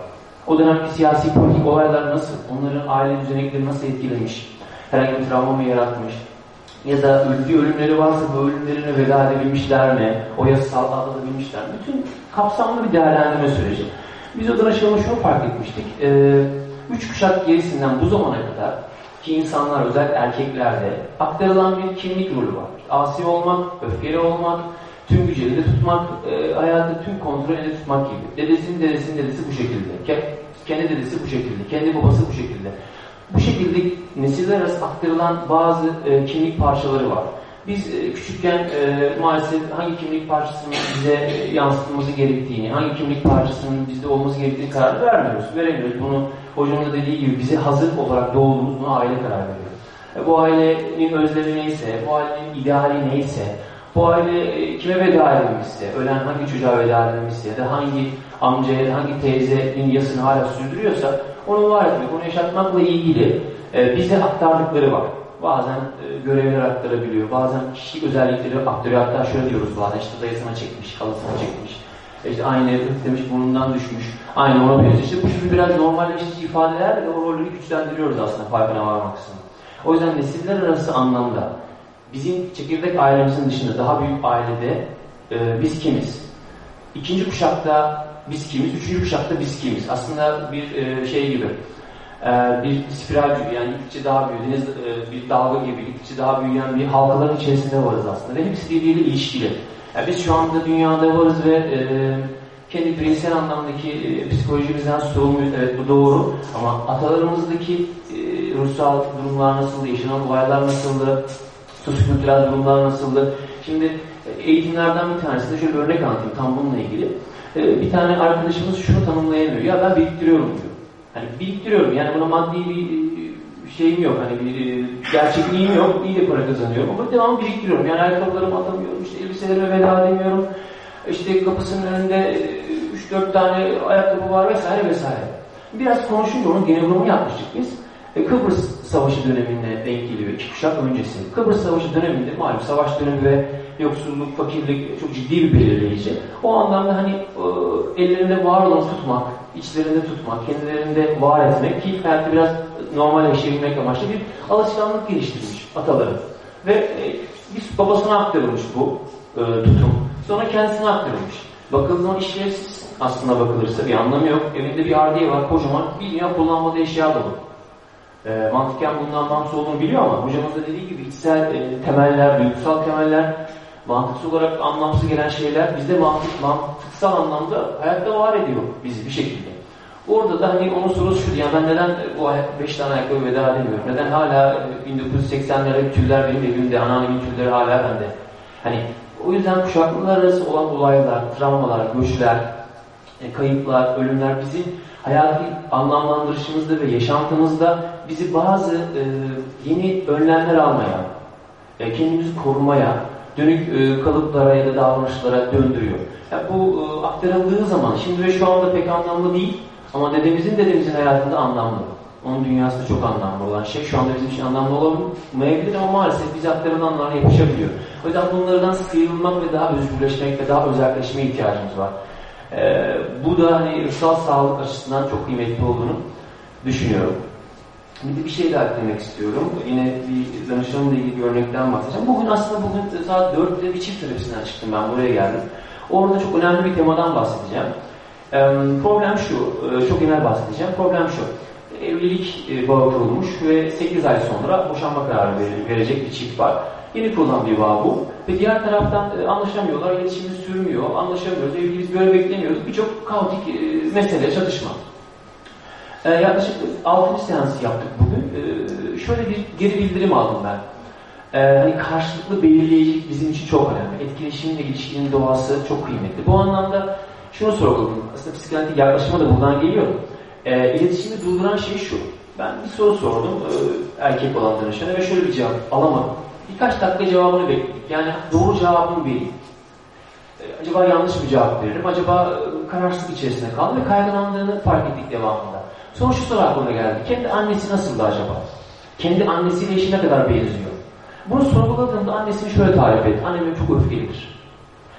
O dönemki siyasi politik olaylar nasıl? Onların aile düzenekleri nasıl etkilemiş? Herhangi bir travma mı yaratmış? Ya da öldüğü ölümleri varsa bu ölümlerine veda edebilmişler mi? O yasal atlatabilmişler mi? Bütün kapsamlı bir değerlendirme süreci. Biz o danışmanı şunu fark etmiştik. Ee, üç kuşak gerisinden bu zamana kadar ki insanlar özel erkeklerde aktarılan bir kimlik rolü var. Asi olmak, öfkeli olmak, tüm gücü elde tutmak, e, hayatı tüm kontrol elde tutmak gibi. Dedesinin dedesinin dedesi bu şekilde. Kendi dedesi bu şekilde. Kendi babası bu şekilde. Bu şekilde nesiller arası aktarılan bazı e, kimlik parçaları var. Biz e, küçükken e, maalesef hangi kimlik parçasının bize e, yansıtılması gerektiğini, hangi kimlik parçasının bizde olması gerektiğini karar vermiyoruz. Veremiyoruz. Bunu hocamın da dediği gibi bize hazır olarak doğduğumuz aile karar veriyor. E, bu ailenin özlemi neyse, bu ailenin ideali neyse, bu aile e, kime veda edilmişse, ölen hangi çocuğa veda edilmişse ya da hangi amcaya, hangi teyzenin yasını hala sürdürüyorsa onu var etmek, onu yaşatmakla ilgili e, bize aktardıkları var. Bazen e, görevler aktarabiliyor, bazen kişilik özellikleri aktarıyor. Hatta şöyle diyoruz bazen işte dayısına çekmiş, kalasına çekmiş. İşte aynı demiş burnundan düşmüş. Aynı ona benziyor. İşte bu şimdi biraz normalleştirici ifadeler ve o rolleri güçlendiriyoruz aslında farkına varmak için. O yüzden nesiller arası anlamda bizim çekirdek ailemizin dışında daha büyük ailede e, biz kimiz? İkinci kuşakta biz kimiz? Üçüncü kuşakta biz kimiz? Aslında bir e, şey gibi e, bir spiral gibi yani gittikçe daha büyüyor. Deniz e, bir dalga gibi gittikçe daha büyüyen bir halkaların içerisinde varız aslında ve hepsi birbiriyle ilişkili. Yani biz şu anda dünyada varız ve e, kendi bireysel anlamdaki e, psikolojimizden sorumluyuz. Evet bu doğru ama atalarımızdaki e, ruhsal durumlar nasıldı, yaşanan olaylar nasıldı, sosyokültürel durumlar nasıldı? Şimdi e, eğitimlerden bir tanesi de şöyle bir örnek anlatayım tam bununla ilgili. E, bir tane arkadaşımız şunu tanımlayamıyor. Ya ben biriktiriyorum diyor. Hani biriktiriyorum. Yani buna maddi bir e, şeyim yok. Hani bir gerçekliğim yok. İyi de para kazanıyorum. Ama devamlı biriktiriyorum. Yani ayakkabılarımı atamıyorum. İşte elbiselerime veda edemiyorum. İşte kapısının önünde 3-4 tane ayakkabı var vesaire vesaire. Biraz konuşunca onun genelini yapmıştık biz. Kıbrıs Savaşı döneminde denk geliyor. iki kuşak öncesi. Kıbrıs Savaşı döneminde malum savaş dönemi ve yoksulluk, fakirlik çok ciddi bir belirleyici. O anlamda hani ellerinde var olanı tutmak, içlerinde tutmak, kendilerinde var etmek ki belki biraz normal yaşayabilmek amaçlı bir alışkanlık geliştirmiş ataları. Ve e, bir babasına aktarılmış bu e, tutum. Sonra kendisine aktarılmış. Bakıldığı zaman işlevsiz aslında bakılırsa bir anlamı yok. Evinde bir ardiye var kocaman bir kullanmadığı eşya dolu. E, mantıken bundan bağımsız olduğunu biliyor ama hocamız da dediği gibi içsel e, temeller, duygusal temeller, mantıksal olarak anlamsız gelen şeyler bizde mantık, mantıksal anlamda hayatta var ediyor bizi bir şekilde. Orada da hani onun sorusu şu, yani ben neden bu 5 tane ayakkabı veda edemiyorum? Neden hala 1980'lerde tüyler benim evimde, anneannemin tülleri hala bende? Hani o yüzden kuşaklar arası olan olaylar, travmalar, göçler, e, kayıplar, ölümler bizim hayati anlamlandırışımızda ve yaşantımızda bizi bazı e, yeni önlemler almaya, e, kendimizi korumaya, dönük e, kalıplara ya da davranışlara döndürüyor. Yani bu e, aktarıldığı zaman, şimdi ve şu anda pek anlamlı değil ama dedemizin dedemizin hayatında anlamlı. Onun dünyasında çok anlamlı olan şey şu anda bizim için anlamlı olamayabilir ama maalesef bize aktarılanlarla yapışabiliyor. O yüzden bunlardan sıyrılmak ve daha özgürleşmek ve daha özelleşmeye ihtiyacımız var. E, bu da hani ırsal sağlık açısından çok kıymetli olduğunu düşünüyorum. De bir şey daha eklemek istiyorum. Yine bir danışanımla ilgili bir örnekten bahsedeceğim. Bugün aslında bugün saat 4'te bir çift terapisinden çıktım ben buraya geldim. Orada çok önemli bir temadan bahsedeceğim. Problem şu, e, çok genel bahsedeceğim. Problem şu, evlilik e, bağı kurulmuş ve 8 ay sonra boşanma kararı verecek bir çift var. Yeni kurulan bir bağ bu. Ve diğer taraftan e, anlaşamıyorlar, iletişimimiz sürmüyor, anlaşamıyoruz, evliliğimiz böyle bekleniyoruz. Birçok kaotik mesele, çatışma. Ee, yaklaşık 6. seansı yaptık bugün. Ee, şöyle bir geri bildirim aldım ben. Ee, hani karşılıklı belirleyicilik bizim için çok önemli. Etkileşimin ve ilişkinin doğası çok kıymetli. Bu anlamda şunu sorguladım. Aslında psikanalitik yaklaşıma da buradan geliyor. İletişimi durduran şey şu. Ben bir soru sordum e, erkek olan danışana ve şöyle bir cevap alamadım. Birkaç dakika cevabını bekledik. Yani doğru cevabını vereyim. Acaba yanlış bir cevap veririm? Acaba e, kararsızlık içerisinde kaldı ve kaygılandığını fark ettik devamında. Sonra şu soru geldi. Kendi annesi nasıldı acaba? Kendi annesiyle eşi ne kadar benziyor? Bunu sorguladığımda annesini şöyle tarif etti. Annem çok öfkelidir.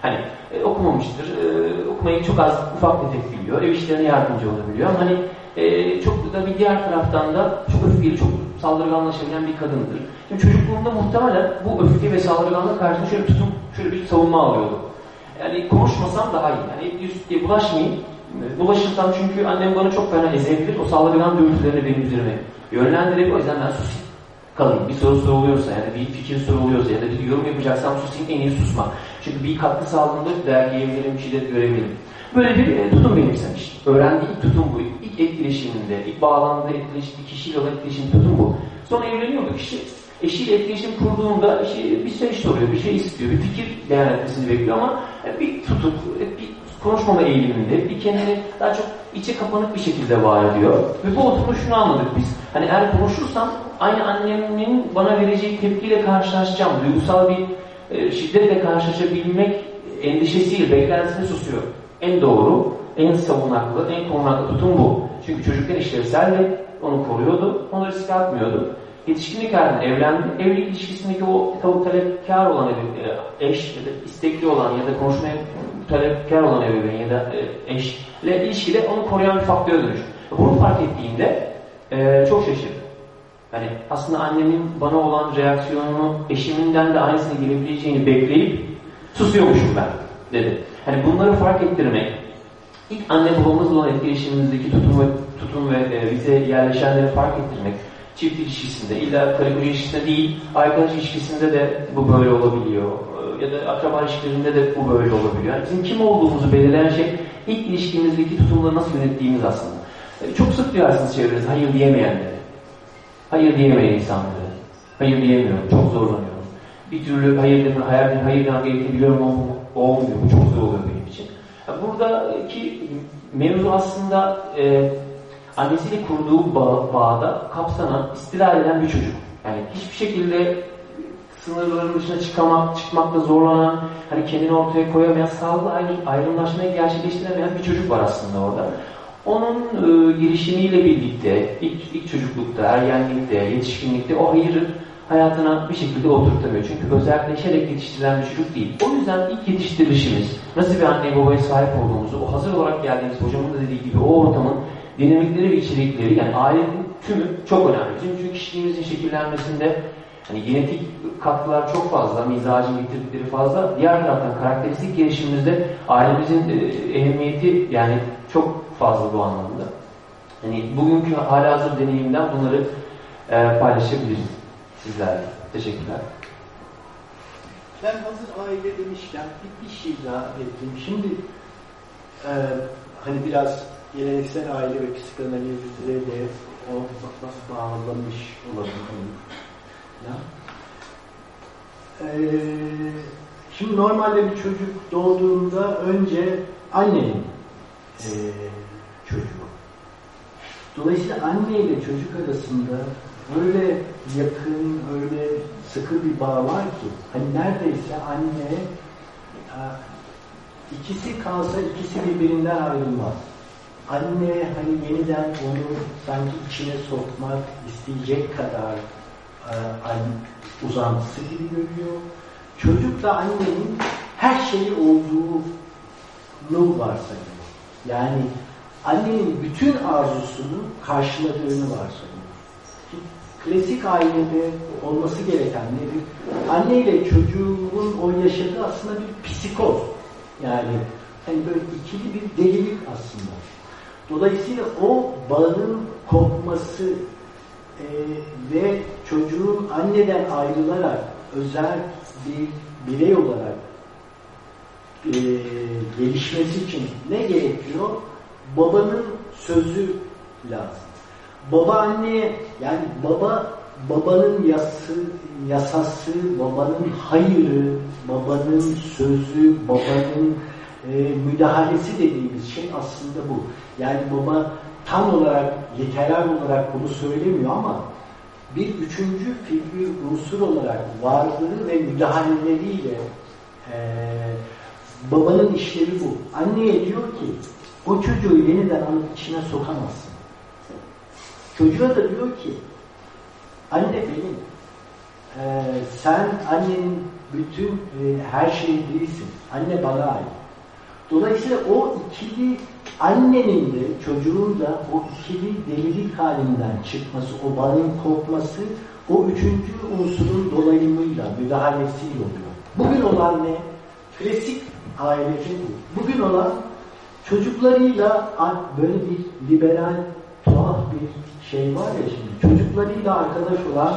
Hani e, okumamıştır, e, okumayı çok az ufak tefek biliyor, ev işlerine yardımcı olabiliyor ama hani e, çok da bir diğer taraftan da çok öfkeli, çok saldırganlaşabilen bir kadındır. Şimdi çocukluğumda muhtemelen bu öfke ve saldırganlık karşısında şöyle bir tutum, şöyle bir savunma alıyordu. Yani konuşmasam daha iyi. Yani yüz diye bulaşmayayım, Bulaşırsam çünkü annem bana çok fena ezebilir. O saldırgan dürtülerini benim üzerime yönlendirebilir. O yüzden ben susayım. Kalayım. Bir soru soruluyorsa ya da bir fikir soruluyorsa ya da bir yorum yapacaksam susayım en iyi susma. Çünkü bir katkı sağladığında dayak yiyebilirim, şiddet görebilirim. Böyle bir e, tutum benimsemiş. Öğrendiği ilk tutum bu. İlk etkileşiminde, ilk bağlamda etkileşim, kişiyle olan etkileşim tutum bu. Sonra evleniyor bu kişi. Eşiyle etkileşim kurduğunda işte bir şey soruyor, bir şey istiyor, bir fikir etmesini bekliyor ama bir tutup, bir konuşmama eğiliminde bir kendini daha çok içe kapanık bir şekilde var ediyor. Ve bu oturumda şunu anladık biz. Hani eğer konuşursam aynı annemin bana vereceği tepkiyle karşılaşacağım. Duygusal bir e, şiddetle karşılaşabilmek endişesiyle, beklentisini susuyor. En doğru, en savunaklı, en korunaklı tutum bu. Çünkü çocukken işlevseldi, onu koruyordu, onu riske atmıyordu. Yetişkinlik halinde evlendi. Evlilik ilişkisindeki o tavuk talepkar olan e, eş ya da istekli olan ya da konuşmaya talepkar olan ebeveyn ya da e, eşle ilişkide onu koruyan bir faktöre dönüş. Bunu fark ettiğimde e, çok şaşırdım. Yani aslında annemin bana olan reaksiyonunu eşiminden de aynısını gelebileceğini bekleyip susuyormuşum ben dedi. Hani bunları fark ettirmek, ilk anne babamızla olan etkileşimimizdeki tutum ve, tutum ve e, bize yerleşenleri fark ettirmek, çift ilişkisinde, illa karı ilişkisinde değil, arkadaş ilişkisinde de bu böyle olabiliyor ya da akraba ilişkilerinde de bu böyle olabiliyor. Yani bizim kim olduğumuzu belirleyen şey ilk ilişkimizdeki tutumları nasıl yönettiğimiz aslında. Yani çok sık duyarsınız çevrenizde hayır diyemeyenleri. Hayır diyemeyen insanları. Hayır diyemiyorum, çok zorlanıyorum. Bir türlü hayır deme, hayır deme, hayır deme gerektiğini biliyorum ama olmuyor. Bu çok zor oluyor benim için. Yani buradaki mevzu aslında e, annesiyle kurduğu bağ, bağda kapsanan, istila eden bir çocuk. Yani hiçbir şekilde sınırların dışına çıkamak, çıkmakta zorlanan, hani kendini ortaya koyamayan, sağlıklı ayrımlaşmayı gerçekleştiremeyen bir çocuk var aslında orada. Onun e, girişimiyle birlikte ilk, ilk çocuklukta, ergenlikte, yetişkinlikte o hayırı hayatına bir şekilde oturtamıyor. Çünkü özelleşerek yetiştirilen bir çocuk değil. O yüzden ilk yetiştirilişimiz, nasıl bir anne babaya sahip olduğumuzu, o hazır olarak geldiğimiz hocamın da dediği gibi o ortamın dinamikleri ve içerikleri, yani ailenin tümü çok önemli. Bizim çünkü kişiliğimizin şekillenmesinde Hani genetik katkılar çok fazla, mizacın getirdikleri fazla. Diğer taraftan karakteristik gelişimimizde ailemizin e, ehemmiyeti yani çok fazla bu anlamda. Hani bugünkü halihazır deneyimden bunları e, paylaşabiliriz sizlerle. Teşekkürler. Ben hazır aile demişken bir, bir şey daha ettim. Şimdi e, hani biraz geleneksel aile ve psikanalizle de o bağlamış olabilir. Ee, şimdi normalde bir çocuk doğduğunda önce annenin e, çocuğu. Dolayısıyla anne ile çocuk arasında öyle yakın, öyle sıkı bir bağ var ki hani neredeyse anne e, ikisi kalsa ikisi birbirinden ayrılmaz. Anne hani yeniden onu sanki içine sokmak isteyecek kadar e, uzantısı gibi görüyor. Çocuk da annenin her şeyi olduğunu varsayıyor. Yani annenin bütün arzusunu karşıladığını varsayıyor. Klasik ailede olması gereken nedir? Anne ile çocuğun o yaşadığı aslında bir psikoz. Yani hani böyle ikili bir delilik aslında. Dolayısıyla o bağın kopması e, ve çocuğun anneden ayrılarak özel bir birey olarak e, gelişmesi için ne gerekiyor? Babanın sözü lazım. Baba anneye yani baba babanın yası, yasası, babanın hayırı, babanın sözü, babanın e, müdahalesi dediğimiz şey aslında bu. Yani baba tam olarak, yeterler olarak bunu söylemiyor ama bir üçüncü figür unsur olarak varlığı ve müdahaleleriyle e, babanın işleri bu. Anneye diyor ki o çocuğu yeniden alıp içine sokamazsın. Çocuğa da diyor ki anne benim e, sen annenin bütün e, her şeyi değilsin. Anne bana ait. Dolayısıyla o ikili annenin de çocuğun da o ikili delilik halinden çıkması, o bağın kopması o üçüncü unsurun dolayımıyla, müdahalesiyle oluyor. Bugün olan ne? Klasik aileci bu. Bugün olan çocuklarıyla böyle bir liberal, tuhaf bir şey var ya şimdi. Çocuklarıyla arkadaş olan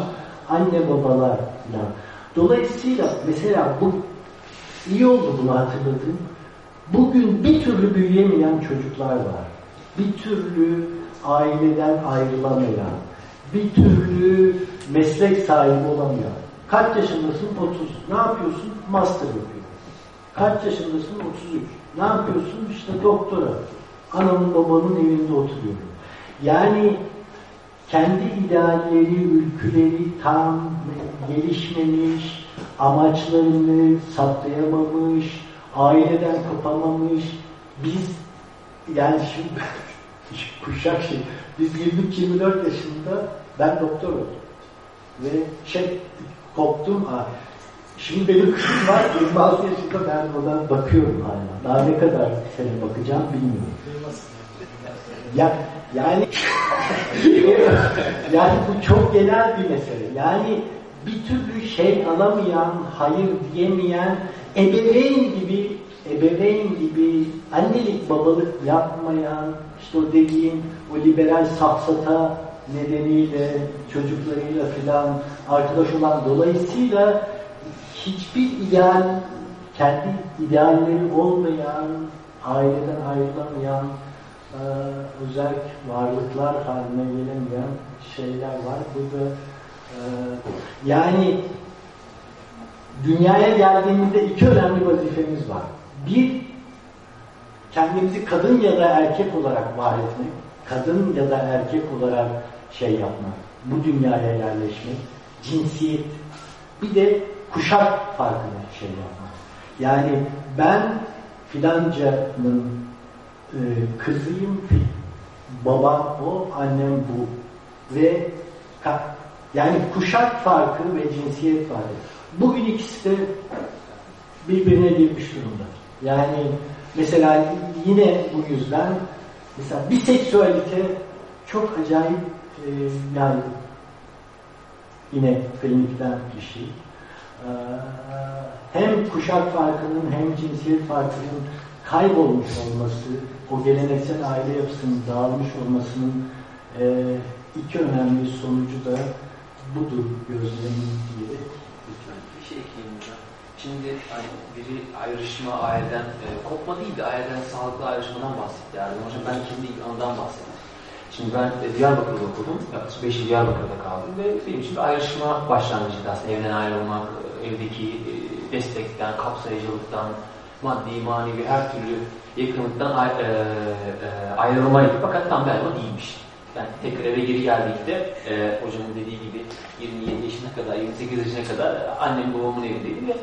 anne babalarla. Dolayısıyla mesela bu iyi oldu bunu hatırladım. Bugün bir türlü büyüyemeyen çocuklar var. Bir türlü aileden ayrılamayan, bir türlü meslek sahibi olamayan. Kaç yaşındasın? 30. Ne yapıyorsun? Master yapıyor. Kaç yaşındasın? 33. Ne yapıyorsun? İşte doktora. Anamın babamın evinde oturuyorum. Yani kendi idealleri, ülküleri tam gelişmemiş, amaçlarını saptayamamış, aileden kopamamış, biz yani şimdi kuşak şey, biz 23-24 yaşında ben doktor oldum. Ve şey koptum. Ha. Şimdi benim kızım var 26 yaşında ben ona bakıyorum hala. Daha ne kadar sene bakacağım bilmiyorum. Ya, yani yani bu çok genel bir mesele. Yani bir türlü şey alamayan, hayır diyemeyen, ebeveyn gibi ebeveyn gibi annelik babalık yapmayan, işte o dediğim o liberal safsata nedeniyle çocuklarıyla filan arkadaş olan dolayısıyla hiçbir ideal kendi idealleri olmayan aileden ayrılamayan özel varlıklar haline gelemeyen şeyler var. Burada e, yani dünyaya geldiğimizde iki önemli vazifemiz var. Bir, kendimizi kadın ya da erkek olarak var etmek, kadın ya da erkek olarak şey yapmak, bu dünyaya yerleşmek, cinsiyet, bir de kuşak farkını şey yapmak. Yani ben filancanın e, kızıyım, babam o, annem bu ve yani kuşak farkı ve cinsiyet farkı. Bugün ikisi de birbirine girmiş durumda. Yani mesela yine bu yüzden mesela biseksüelite çok acayip e, yani yine klinikten bir şey. Ee, hem kuşak farkının hem cinsiyet farkının kaybolmuş olması, o geleneksel aile yapısının dağılmış olmasının e, iki önemli sonucu da budur gözlemim diye şey ekleyeyim hocam. Şimdi hani biri ayrışma, aileden e, kopma değil de aileden sağlıklı ayrışmadan bahsetti Erdem Hocam. Ben kendi andan bahsettim. Şimdi ben e, Diyarbakır'da okudum. Yaklaşık 5 yıl Diyarbakır'da kaldım ve benim için bir ayrışma başlangıcıydı aslında. Evden ayrılmak, evdeki e, destekten, kapsayıcılıktan, maddi, manevi her türlü yakınlıktan ay, e, e. Fakat tam ben o değilmiş. Yani tekrar eve geri geldiğimde e, hocamın dediği gibi 27 yaşına kadar, 28 yaşına kadar annem babamın evindeydi ve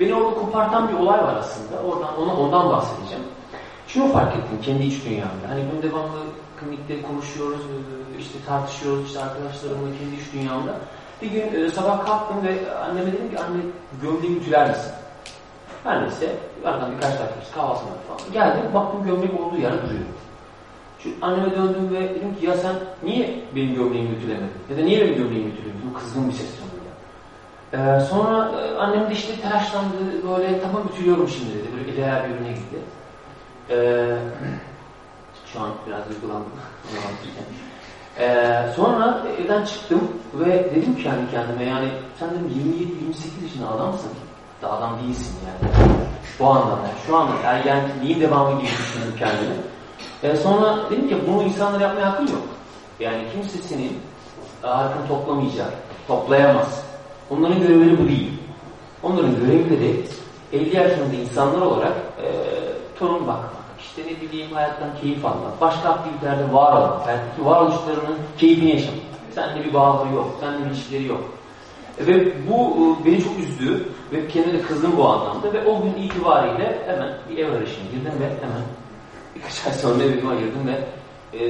beni orada kopartan bir olay var aslında. Oradan ona ondan bahsedeceğim. Şunu fark ettim kendi iç dünyamda. Hani bunu devamlı klinikte konuşuyoruz, e, işte tartışıyoruz işte arkadaşlarımla kendi iç dünyamda. Bir gün e, sabah kalktım ve anneme dedim ki anne gömleğimi ütüler misin? Her neyse aradan birkaç dakika kahvaltı falan. Geldim baktım gömlek olduğu yerde duruyor. Şu anneme döndüm ve dedim ki ya sen niye benim gömleğimi ütülemedin? Ya da niye benim gömleğimi ütülüyorsun? Kızgın bir ses tonuyla. Ee, sonra e, annem de işte telaşlandı böyle tamam ütülüyorum şimdi dedi. Böyle ideal bir ürüne gitti. Ee, şu an biraz duygulandım. Ee, sonra evden çıktım ve dedim ki kendi kendime yani sen dedim 27-28 yaşında adamsın. Da adam değilsin yani. Bu anlamda, şu anda ergenliğin devamı gibi düşündüm kendimi. Ee, sonra dedim ki bunu insanlar yapmaya hakkın yok. Yani kimse senin hakkını toplamayacak, toplayamaz. Onların görevleri bu değil. Onların görevleri 50 yaşında insanlar olarak e, torun bakmak, işte ne bileyim hayattan keyif almak, başka aktivitelerde var olmak, hayattaki varoluşlarının keyfini yaşamak. Seninle bir bağları yok, seninle bir ilişkileri yok. E, ve bu e, beni çok üzdü ve kendime de kızdım bu anlamda ve o gün itibariyle hemen bir ev arayışına girdim ve hemen birkaç ay sonra evime ayırdım ve e,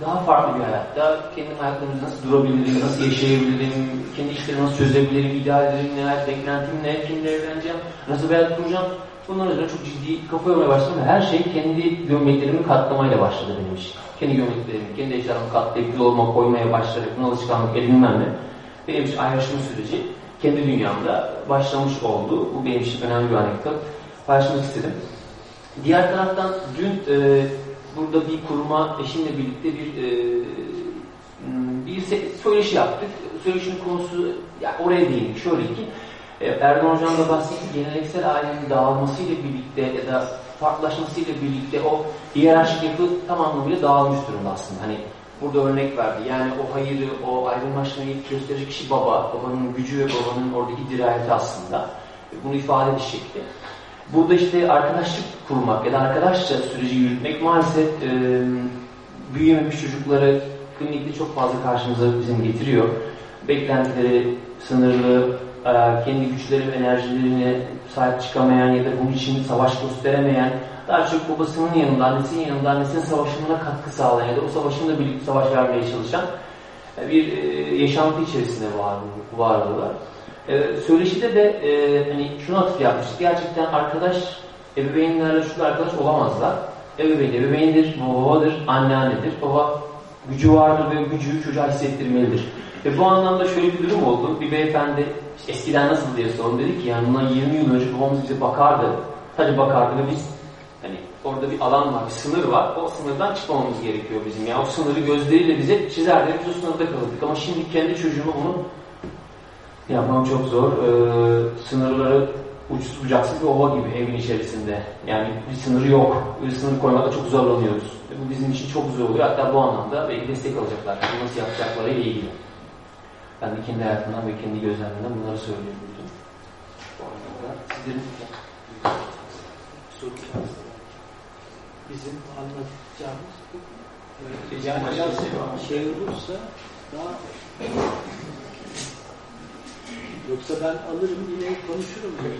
daha farklı bir hayatta kendim hayatlarımızı nasıl durabilirim, nasıl yaşayabilirim, kendi işlerimi nasıl çözebilirim, ideallerim neler, beklentim ne, kimle evleneceğim, nasıl bir hayat kuracağım. Bunların üzerine çok ciddi kafa yormaya başladım ve her şey kendi gömleklerimi katlamayla başladı benim için. Kendi gömleklerimi, kendi eşyalarımı katlayıp yoluma koymaya başlayarak buna alışkanlık edinmemle benim için ayrışma süreci kendi dünyamda başlamış oldu. Bu benim için önemli bir anekdot. Paylaşmak istedim. Diğer taraftan dün e, burada bir kuruma eşimle birlikte bir e, bir söyleşi yaptık. Söyleşinin konusu yani oraya değindik. Şöyle ki e, Erdoğan Hocam da bahsetti geleneksel ailenin dağılmasıyla birlikte ya da farklılaşmasıyla birlikte o hiyerarşik yapı tam anlamıyla dağılmış durumda aslında. Hani burada örnek verdi. Yani o hayırı, o ayrılmaşmayı gösterecek kişi baba, babanın gücü ve babanın oradaki dirayeti aslında. Bunu ifade ediş şekli. Burada işte arkadaşlık kurmak ya da arkadaşça süreci yürütmek maalesef e, büyüyememiş çocukları klinikte çok fazla karşımıza bizim getiriyor. Beklentileri sınırlı, e, kendi güçleri ve enerjilerine sahip çıkamayan ya da bunun için savaş gösteremeyen, daha çok babasının yanında, annesinin yanında, annesinin savaşımına katkı sağlayan ya da o savaşında birlikte savaş vermeye çalışan bir e, yaşantı içerisinde var, varlılar. Ee, söyleşide de e, hani şunu atıf yapmıştık. Gerçekten arkadaş ebeveynlerle şu arkadaş olamazlar. Ebeveyn ebeveyndir, babadır, anneannedir. Baba gücü vardır ve gücü çocuğa hissettirmelidir. Ve bu anlamda şöyle bir durum oldu. Bir beyefendi eskiden nasıl diye sordum. Dedi ki yani bundan 20 yıl önce babamız bize bakardı. Sadece bakardı ve biz hani orada bir alan var, bir sınır var. O sınırdan çıkmamamız gerekiyor bizim. Yani o sınırı gözleriyle bize çizerdi. Biz o sınırda kalırdık. Ama şimdi kendi çocuğuma bunu yapmam çok zor. Ee, sınırları uçsuz bucaksız bir ova gibi evin içerisinde. Yani bir sınırı yok. Bir sınır koymakta çok zorlanıyoruz. Bu bizim için çok zor oluyor. Hatta bu anlamda belki destek alacaklar. Bunu nasıl yapacakları ile ilgili. Ben de kendi hayatımdan ve kendi gözlemimden bunları söyleyebildim. Bu anlamda sizlerin soru Bizim anlatacağımız. Yani biraz şey olursa daha Yoksa ben alırım yine konuşurum. Önce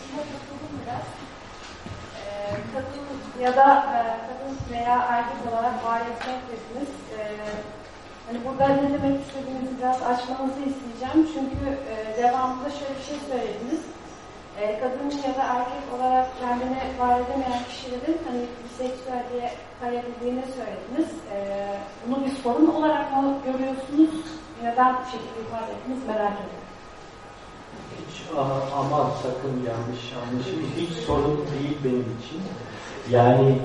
şey biraz. Kadın ya da kadın veya erkek olarak var etmek dediniz. Hani burada ne demek istediğinizi biraz açmanızı isteyeceğim. Çünkü e, devamında şöyle bir şey söylediniz. E, kadın ya da erkek olarak kendini var edemeyen kişilerin hani biseksüelliğe kayabildiğini söylediniz. E, bunu bir sorun olarak mı görüyorsunuz? Neden bu şekilde ifade ettiniz merak ediyorum. Hiç ama sakın yanlış anlaşılmış. Hiç sorun değil benim için. Yani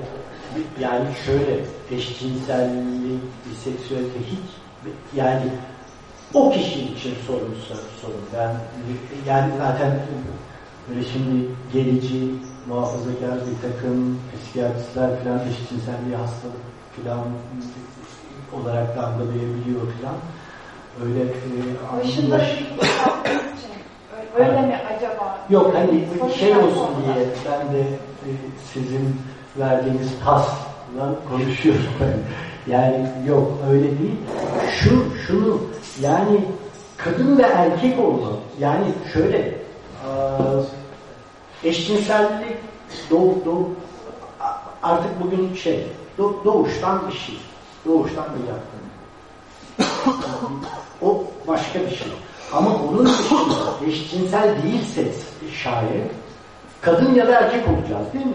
yani şöyle eşcinsellik, biseksüelite hiç yani o kişi için sorun sorun. Ben yani zaten böyle şimdi gerici, muhafazakar bir takım psikiyatristler falan eşcinselliği hastalık falan olarak da anlayabiliyor falan. Öyle e, Başında için öyle mi acaba? Yok hani şey olsun diye ben de e, sizin verdiğiniz tasla konuşuyorum. Yani yok öyle değil. Şu, şunu yani kadın ve erkek olma. Yani şöyle eşcinsellik doğ, doğ, artık bugün şey, doğ, doğuştan bir şey. Doğuştan bir yatkınlık. o başka bir şey. Ama onun dışında eşcinsel değilse şayet kadın ya da erkek olacağız değil mi?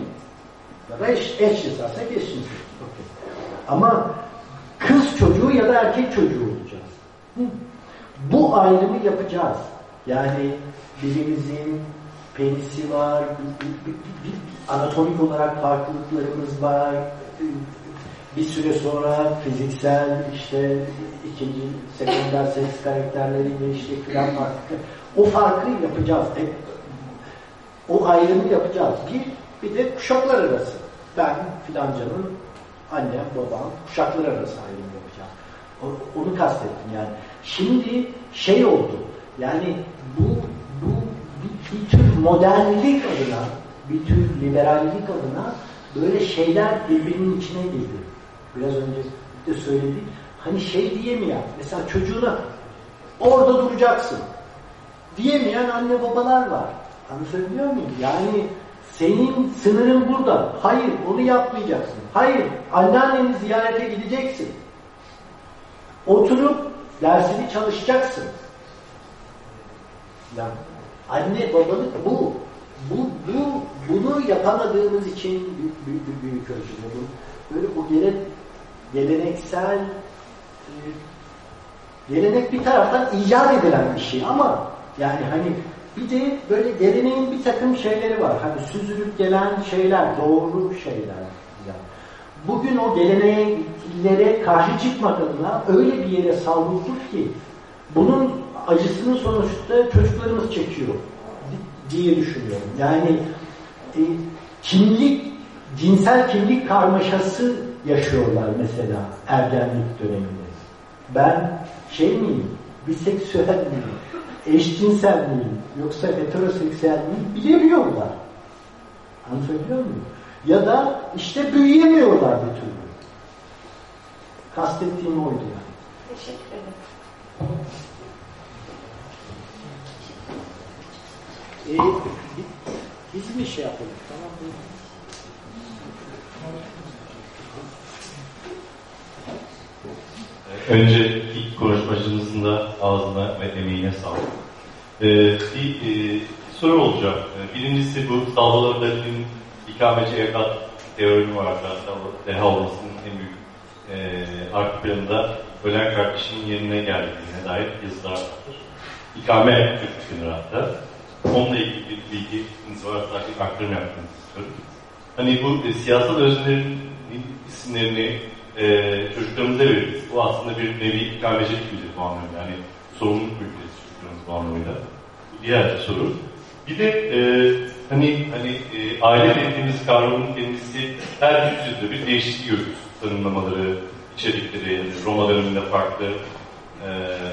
Ya da eş, eşcinselsek eşcinsel. Okay. Ama kız çocuğu ya da erkek çocuğu olacağız. Bu ayrımı yapacağız. Yani birimizin penisi var, anatomik olarak farklılıklarımız var. Bir süre sonra fiziksel işte ikinci sekonder seks karakterleriyle işte filan farklı. O farkı yapacağız. O ayrımı yapacağız. Bir, bir de kuşaklar arası. Ben filancanın annem, babam kuşaklar arası ayrım yapacağım. Onu kastettim yani. Şimdi şey oldu. Yani bu bu bir, bir tür modernlik adına, bir tür liberallik adına böyle şeyler birbirinin içine girdi. Biraz önce de söyledik. Hani şey diyemeyen, mesela çocuğuna orada duracaksın diyemeyen anne babalar var. Anlatabiliyor muyum? Yani senin sınırın burada. Hayır, onu yapmayacaksın. Hayır, anneanneni ziyarete gideceksin. Oturup dersini çalışacaksın. Yani anne babalık bu. Bu, bu bunu yapamadığımız için büyük, büyük, büyük ölçüde bu. Böyle o gele, geleneksel e, gelenek bir taraftan icat edilen bir şey ama yani hani bir de böyle geleneğin bir takım şeyleri var. Hani süzülüp gelen şeyler, doğru şeyler. Bugün o geleneğe karşı çıkmak adına öyle bir yere savruldur ki bunun acısını sonuçta çocuklarımız çekiyor diye düşünüyorum. Yani e, kimlik, cinsel kimlik karmaşası yaşıyorlar mesela ergenlik döneminde. Ben şey miyim, biseksüel miyim, eşcinsel miyim, yoksa heteroseksüel miyim bilemiyorlar. Anlatabiliyor muyum? Ya da işte büyüyemiyorlar bir türlü. Kastettiğim oydu yani. Teşekkür ederim. Ee, biz mi şey yapalım? Tamam mı? Önce ilk konuşmacımızın da ağzına ve emeğine sağlık. Ee, bir e, soru olacak. Ee, birincisi bu Salvador'daki ikameci evlat teorimi var. Hatta deha olmasının en büyük e, arka planında ölen kardeşinin yerine geldiğine dair yazılar vardır. İkame Türk hatta. Onunla ilgili bir bilginiz varsa aktarım yapmanızı istiyorum. Hani bu e, siyasal öznerin isimlerini e, çocuklarımıza veririz. Bu aslında bir nevi ikamecilik gibidir bu anlamda. Yani sorumluluk bildiririz çocuklarımız bu anlamıyla. Bu diğer soru. Bir de e, hani hani e, aile dediğimiz kavramın kendisi her yüzyılda bir değişiklik görüyoruz. Tanımlamaları, içerikleri, Roma döneminde farklı, e,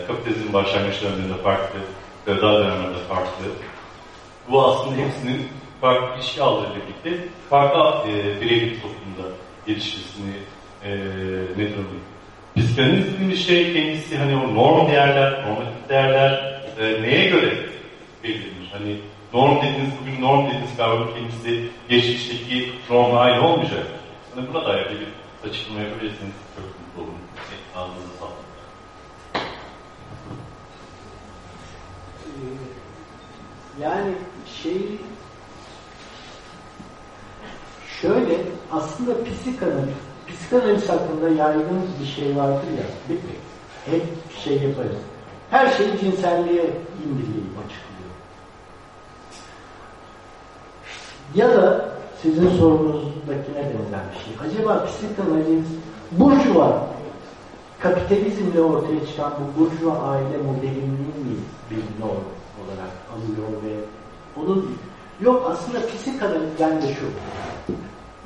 kapitalizmin başlangıç döneminde farklı, feodal dönemlerde farklı. Bu aslında hepsinin farklı ilişki ağlarıyla birlikte farklı e, bireylik toplumda gelişmesini e, nedir o? Psikanaliz dediğimiz şey kendisi hani o norm değerler, normatif değerler e, neye göre belirlenir? Hani norm dediğiniz, bugün norm dediğiniz kavramın kendisi geçmişteki normla aynı olmayacak. Hani buna dair bir açıklama yapabilirsiniz. Çok mutlu olurum. Ağzınıza sağlık. Yani şey şöyle aslında psikanaliz psikanaliz hakkında yaygın bir şey vardır ya bir, hep şey yaparız. Her şeyi cinselliğe indirgeyip açıklıyor. Ya da sizin sorunuzdakine benzer bir şey. Acaba psikanaliz burjuva kapitalizmle ortaya çıkan bu burjuva aile modelini mi bir norm olarak alıyor ve onun yok aslında psikanalizden de şu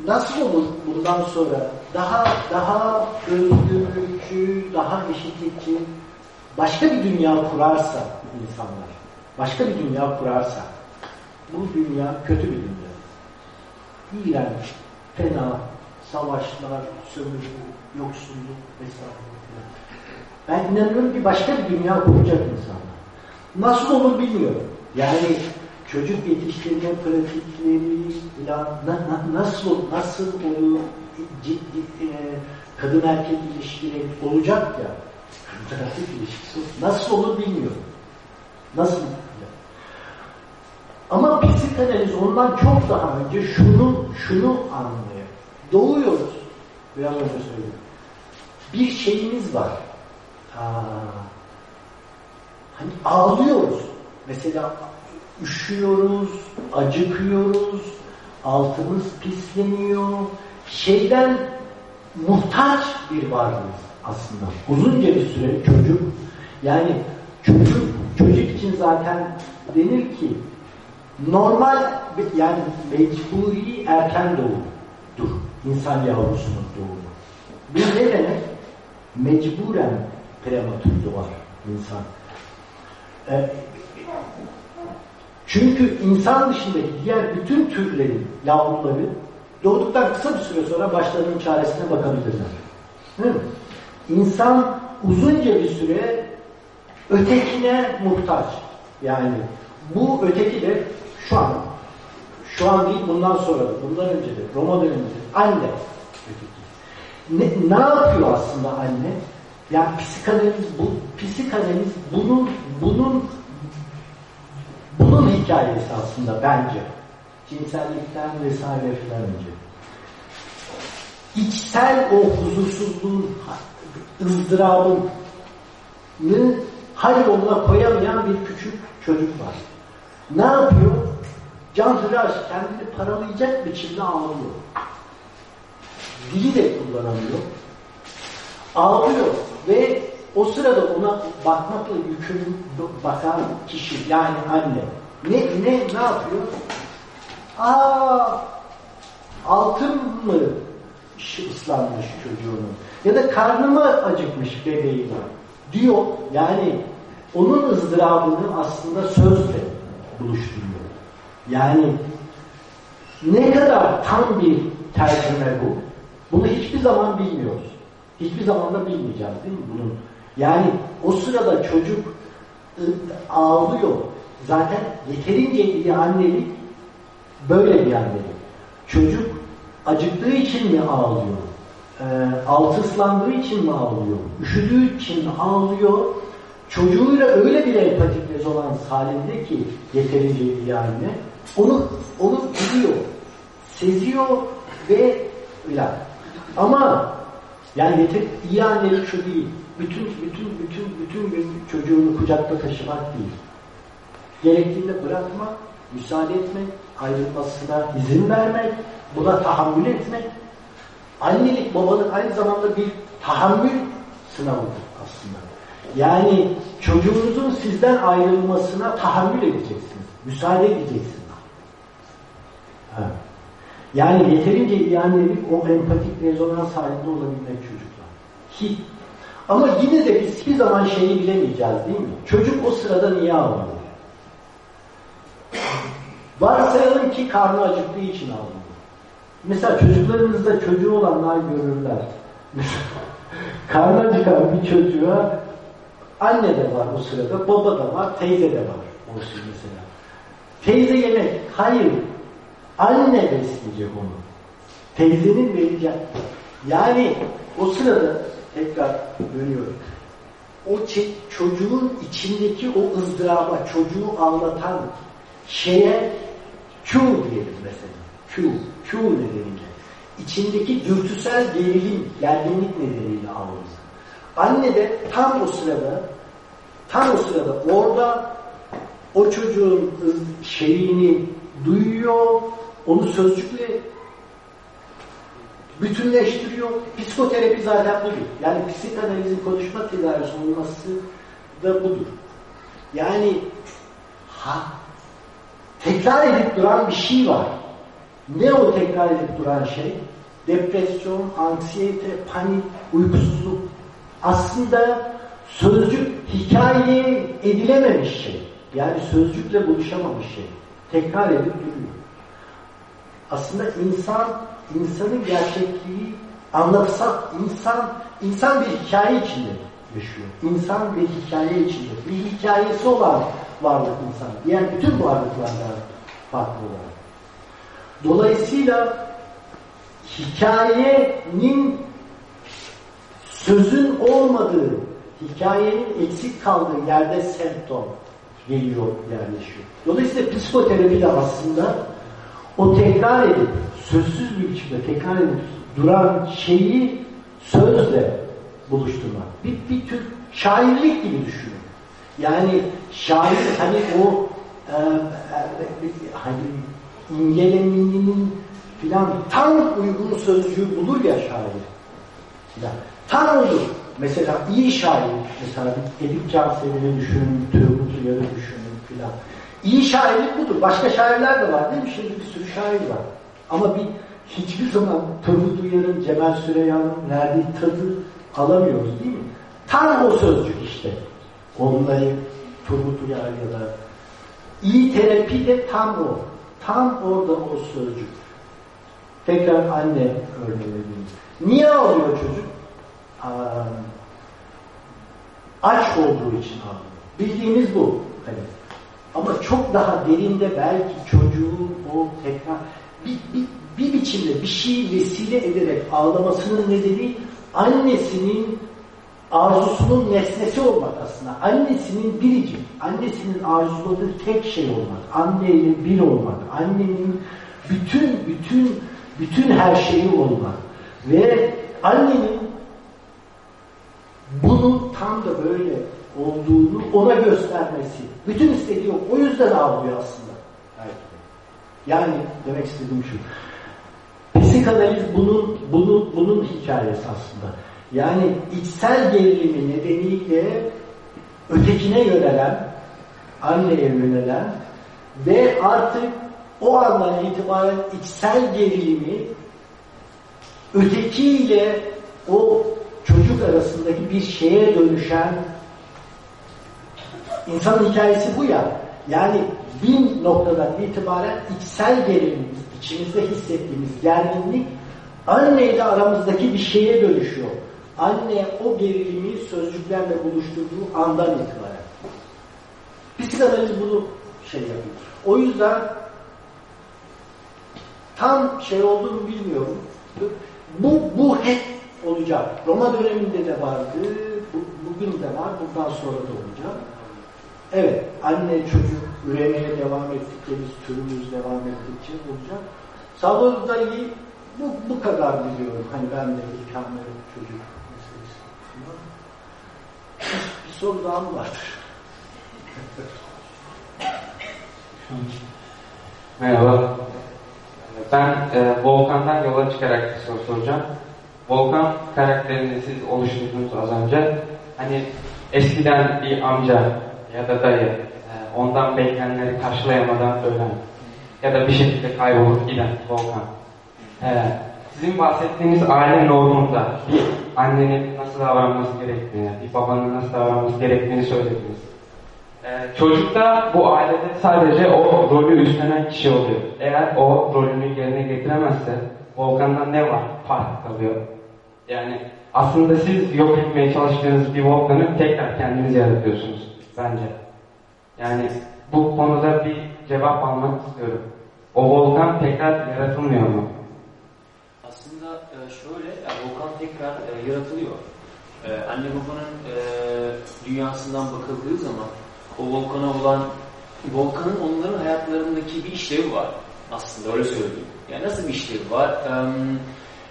nasıl olur bundan sonra daha daha özgürlükçü, daha eşitlikçi başka bir dünya kurarsa insanlar, başka bir dünya kurarsa bu dünya kötü bir dünya. İğrenç, fena, savaşlar, sömürü, yoksulluk vesaire. Ben inanıyorum ki başka bir dünya kuracak insanlar. Nasıl olur bilmiyorum. Yani çocuk yetiştirme pratikleri na, na, nasıl nasıl olur ciddi e, kadın erkek ilişkileri olacak ya kadın ilişkisi nasıl olur bilmiyorum. Nasıl? Ama psikanaliz ondan çok daha önce şunu şunu anlıyor. Doğuyoruz. Biraz önce söyledim. Bir şeyimiz var. Aa, hani ağlıyoruz. Mesela üşüyoruz, acıkıyoruz, altımız pisleniyor. Şeyden muhtaç bir varlığız aslında. Uzunca bir süre çocuk, yani çocuk, çocuk için zaten denir ki normal yani mecburi erken doğumdur insan yavrusunun doğumu. Bu ne demek? Mecburen prematür doğar insan. Ee, çünkü insan dışındaki diğer bütün türlerin yavruları doğduktan kısa bir süre sonra başlarının çaresine bakabilirler. Değil mi? İnsan uzunca bir süre ötekine muhtaç. Yani bu öteki de şu an şu an değil bundan sonra da, bundan önce de, Roma döneminde anne öteki. Ne, ne yapıyor aslında anne? Yani psikanaliz bu psikanaliz bunun bunun bunun hikayesi aslında bence. Cinsellikten vesaire filan önce. İçsel o huzursuzluğun, ızdırabını hal yoluna koyamayan bir küçük çocuk var. Ne yapıyor? Can Hıraş kendini paralayacak biçimde ağlıyor. Dili de kullanamıyor. Ağlıyor ve o sırada ona bakmakla yükümlü bakan kişi yani anne ne ne ne yapıyor? Aa altın mı ıslanmış çocuğunun ya da karnı mı acıkmış bebeğin diyor. Yani onun ızdırabını aslında sözle buluşturuyor. Yani ne kadar tam bir tercüme bu? Bunu hiçbir zaman bilmiyoruz. Hiçbir zaman da bilmeyeceğiz değil mi bunun? Yani o sırada çocuk ağlıyor. Zaten yeterince iyi annelik böyle bir annelik. Çocuk acıktığı için mi ağlıyor? E, altı ıslandığı için mi ağlıyor? Üşüdüğü için mi ağlıyor? Çocuğuyla öyle bir empatik rezonans halinde ki yeterince iyi anne onu, onu biliyor, seziyor ve öyle. Ama yani yeter, iyi annelik şu değil. Bütün bütün bütün bütün gün çocuğunu kucakta taşımak değil. Gerektiğinde bırakmak, müsaade etmek, ayrılmasına izin vermek, buna tahammül etmek. Annelik babalık aynı zamanda bir tahammül sınavıdır aslında. Yani çocuğunuzun sizden ayrılmasına tahammül edeceksiniz. Müsaade edeceksiniz. Ha. Yani yeterince iyi annelik o empatik rezonans halinde olabilmek çocuklar. Hiç. Ama yine de biz hiçbir zaman şeyi bilemeyeceğiz değil mi? Çocuk o sırada niye ağlıyor? Varsayalım ki karnı acıktığı için ağlıyor. Mesela çocuklarınızda çocuğu olanlar görürler. karnı acıkan bir çocuğa anne de var o sırada, baba da var, teyze de var olsun mesela. Teyze yemek, hayır Anne besleyecek onu. Teyzenin vereceği. Yani o sırada tekrar dönüyorum. O çocuğun içindeki o ızdıraba, çocuğu anlatan şeye Q diyelim mesela. Q, Q nedeniyle. İçindeki dürtüsel gerilim, gerginlik nedeniyle ağlıyor. Anne de tam o sırada tam o sırada orada o çocuğun şeyini duyuyor, onu sözcükle bütünleştiriyor. Psikoterapi zaten budur. Yani psikanalizin konuşma tedavisi olması da budur. Yani ha, tekrar edip duran bir şey var. Ne o tekrar edip duran şey? Depresyon, anksiyete, panik, uykusuzluk. Aslında sözcük hikaye edilememiş şey. Yani sözcükle buluşamamış şey. Tekrar edip duruyor aslında insan, insanın gerçekliği anlatsak, insan, insan bir hikaye içinde yaşıyor. İnsan bir hikaye içinde. Bir hikayesi olan varlık insan. Diğer bütün varlıklardan farklı olarak. Dolayısıyla hikayenin sözün olmadığı, hikayenin eksik kaldığı yerde semptom geliyor, yerleşiyor. Dolayısıyla psikoterapi de aslında o tekrar edip, sözsüz bir biçimde tekrar edip duran şeyi sözle buluşturmak. Bir, bir tür şairlik gibi düşünün. Yani şair hani o e, e, hani imgeleminin filan tam uygun sözcüğü bulur ya şair. Filan. Tam olur. Mesela iyi şair, mesela Edip Cansever'i düşünün, Turgut Uyar'ı düşünün filan. İyi şairlik budur. Başka şairler de var değil mi? Şimdi bir sürü şair var. Ama bir hiçbir zaman Turgut Uyar'ın, Cemal Süreyya'nın verdiği tadı alamıyoruz değil mi? Tam o sözcük işte. Onları Turgut Uyar ya da iyi terapi de tam o. Tam orada o sözcük. Tekrar anne örneği vereyim. Niye ağlıyor çocuk? Aa, aç olduğu için ağlıyor. Bildiğimiz bu. Hani. Ama çok daha derinde belki çocuğun o tekrar bir, bir, bir biçimde bir şey vesile ederek ağlamasının nedeni annesinin arzusunun nesnesi olmak aslında. Annesinin biricik, annesinin arzuladığı tek şey olmak, anneyle bir olmak, annenin bütün bütün bütün her şeyi olmak ve annenin bunu tam da böyle olduğunu ona göstermesi. Bütün istediği o. O yüzden ağlıyor aslında. Yani demek istediğim şu. Psikanaliz bunun, bunun, bunun hikayesi aslında. Yani içsel gerilimi nedeniyle ötekine yönelen, anneye yönelen ve artık o andan itibaren içsel gerilimi ötekiyle o çocuk arasındaki bir şeye dönüşen insanın hikayesi bu ya. Yani bir noktadan itibaren içsel gerilimimiz, içimizde hissettiğimiz gerginlik anneyle aramızdaki bir şeye dönüşüyor. Anne o gerilimi sözcüklerle buluşturduğu andan itibaren. Psikanaliz bunu şey yapıyor. O yüzden tam şey olduğunu bilmiyorum. Bu, bu hep olacak. Roma döneminde de vardı, bu, bugün de var, bundan sonra da olacak. Evet, anne çocuk üremeye devam ettikçe, biz türümüz devam ettikçe olacak. Salvador Dali bu, bu kadar biliyorum. Hani ben de ilkamlı çocuk meselesi. Bir, bir soru daha mı vardır? Merhaba. Ben e, Volkan'dan yola çıkarak bir soru soracağım. Volkan karakterini siz oluşturdunuz az önce. Hani eskiden bir amca ya da dayı e, ondan beklenenleri karşılayamadan ölen ya da bir şekilde kaybolup giden Volkan. E, sizin bahsettiğiniz aile normunda bir annenin nasıl davranması gerektiğini, bir babanın nasıl davranması gerektiğini söylediniz. Ee, çocukta bu ailede sadece o rolü üstlenen kişi oluyor. Eğer o rolünü yerine getiremezse Volkan'dan ne var? Fark kalıyor. Yani aslında siz yok etmeye çalıştığınız bir Volkan'ı tekrar kendiniz yaratıyorsunuz bence. Yani bu konuda bir cevap almak istiyorum. O Volkan tekrar yaratılmıyor mu? Aslında e, şöyle, yani Volkan tekrar e, yaratılıyor. E, anne babanın dünyasından bakıldığı zaman o volkana olan volkanın onların hayatlarındaki bir işlevi var. Aslında öyle söyleyeyim. Yani nasıl bir işlevi var?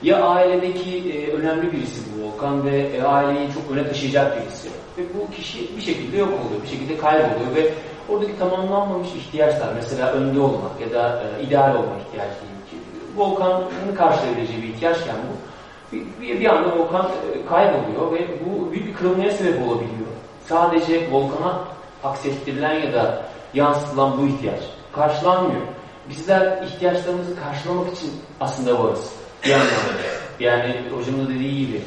Ya ailedeki önemli birisi bu volkan ve aileyi çok öne taşıyacak birisi. Ve bu kişi bir şekilde yok oluyor, bir şekilde kayboluyor ve oradaki tamamlanmamış ihtiyaçlar, mesela önde olmak ya da ideal olma ihtiyacı diyeyim ki, volkanın karşılayabileceği bir ihtiyaçken bu, bir, bir anda volkan kayboluyor ve bu büyük bir kırılmaya sebep olabiliyor. Sadece volkana aksettirilen ya da yansıtılan bu ihtiyaç karşılanmıyor. Bizler ihtiyaçlarımızı karşılamak için aslında varız. Bir anlamda. Yani hocamın dediği gibi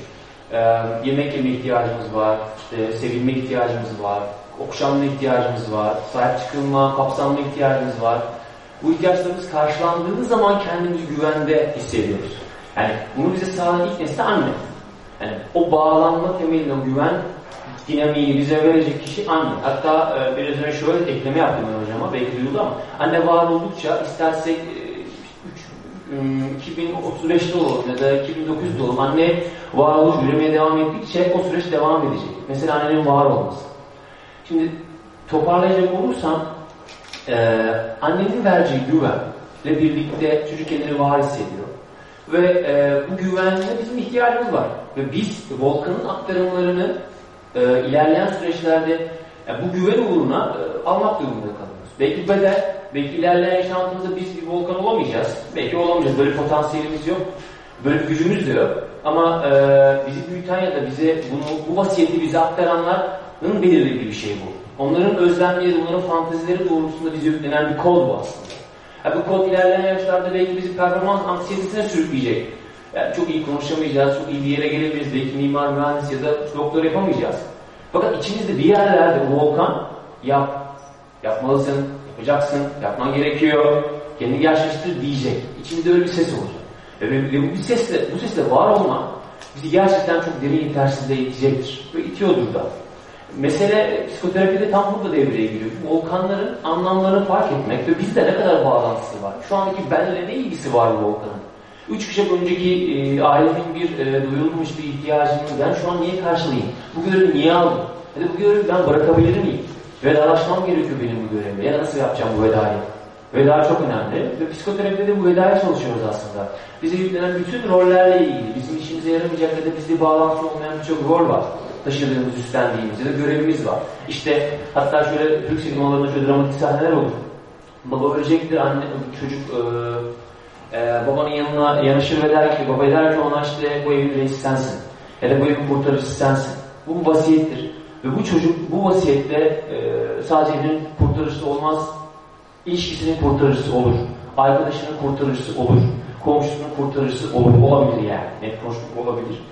e, yemek yeme ihtiyacımız var, işte sevilme ihtiyacımız var, okşanma ihtiyacımız var, sahip çıkılma, kapsanma ihtiyacımız var. Bu ihtiyaçlarımız karşılandığı zaman kendimizi güvende hissediyoruz. Yani bunu bize sağlayan ilk nesne anne. Yani o bağlanma temelinde o güven dinamiğini bize verecek kişi anne. Hatta e, biraz önce şöyle ekleme yaptım ben hocama, belki duyuldu ama anne var oldukça istersek e, 2035'te olalım ya da 2009'da olalım. Anne varoluş yürümeye devam ettikçe o süreç devam edecek. Mesela annenin var olması. Şimdi toparlayacak olursam e, annenin vereceği güvenle birlikte çocuk kendini var hissediyor. Ve e, bu güvenliğe bizim ihtiyacımız var. Ve biz Volkan'ın aktarımlarını e, ilerleyen süreçlerde yani bu güven uğruna e, almak durumunda kalıyoruz. Belki bedel, belki ilerleyen yaşantımızda biz bir Volkan olamayacağız. Belki olamayacağız. Böyle potansiyelimiz yok. Böyle gücümüz de yok. Ama e, bizi büyüten ya da bize bunu, bu vasiyeti bize aktaranların belirlediği bir şey bu. Onların özlemleri, onların fantezileri doğrultusunda bize yüklenen bir kod bu aslında. Yani bu kod ilerleyen yaşlarda belki bizi performans anksiyetesine sürükleyecek. Yani çok iyi konuşamayacağız, çok iyi bir yere gelebiliriz. Belki mimar, mühendis ya da doktor yapamayacağız. Fakat içimizde bir yerlerde volkan yap, yapmalısın, yapacaksın, yapman gerekiyor, kendini gerçekleştir diyecek. İçimizde öyle bir ses olacak. Ve, ve bu sesle, bu sesle var olma bizi gerçekten çok derin yetersizliğe itecektir. Ve itiyordur da. Mesele psikoterapide tam burada devreye giriyor. Volkanların anlamlarını fark etmek ve bizde ne kadar bağlantısı var. Şu andaki benle ne ilgisi var bu volkanın? Üç kuşak önceki e, ailemin bir e, duyulmuş bir ihtiyacını ben şu an niye karşılayayım? Bu görevi niye aldım? Ya da bu görevi ben bırakabilir miyim? Vedalaşmam gerekiyor benim bu görevle. Ya nasıl yapacağım bu vedayı? Veda çok önemli ve psikoterapide de bu vedaya çalışıyoruz aslında. Bize yüklenen bütün rollerle ilgili, bizim işimize yaramayacak ya da bizde bağlantılı olmayan birçok rol var taşıdığımız, üstlendiğimiz ya da görevimiz var. İşte hatta şöyle Türk sinemalarında şöyle dramatik sahneler olur. Baba ölecektir, anne, çocuk e, e, babanın yanına yanaşır ve der ki, baba der ki ona işte bu evin reisi sensin. Ya da bu evin kurtarıcısı sensin. Bu vasiyettir. Ve bu çocuk bu vasiyette e, sadece evin kurtarıcısı olmaz, ilişkisinin kurtarıcısı olur. Arkadaşının kurtarıcısı olur. Komşusunun kurtarıcısı olur. Olabilir yani. Net konuşmak olabilir.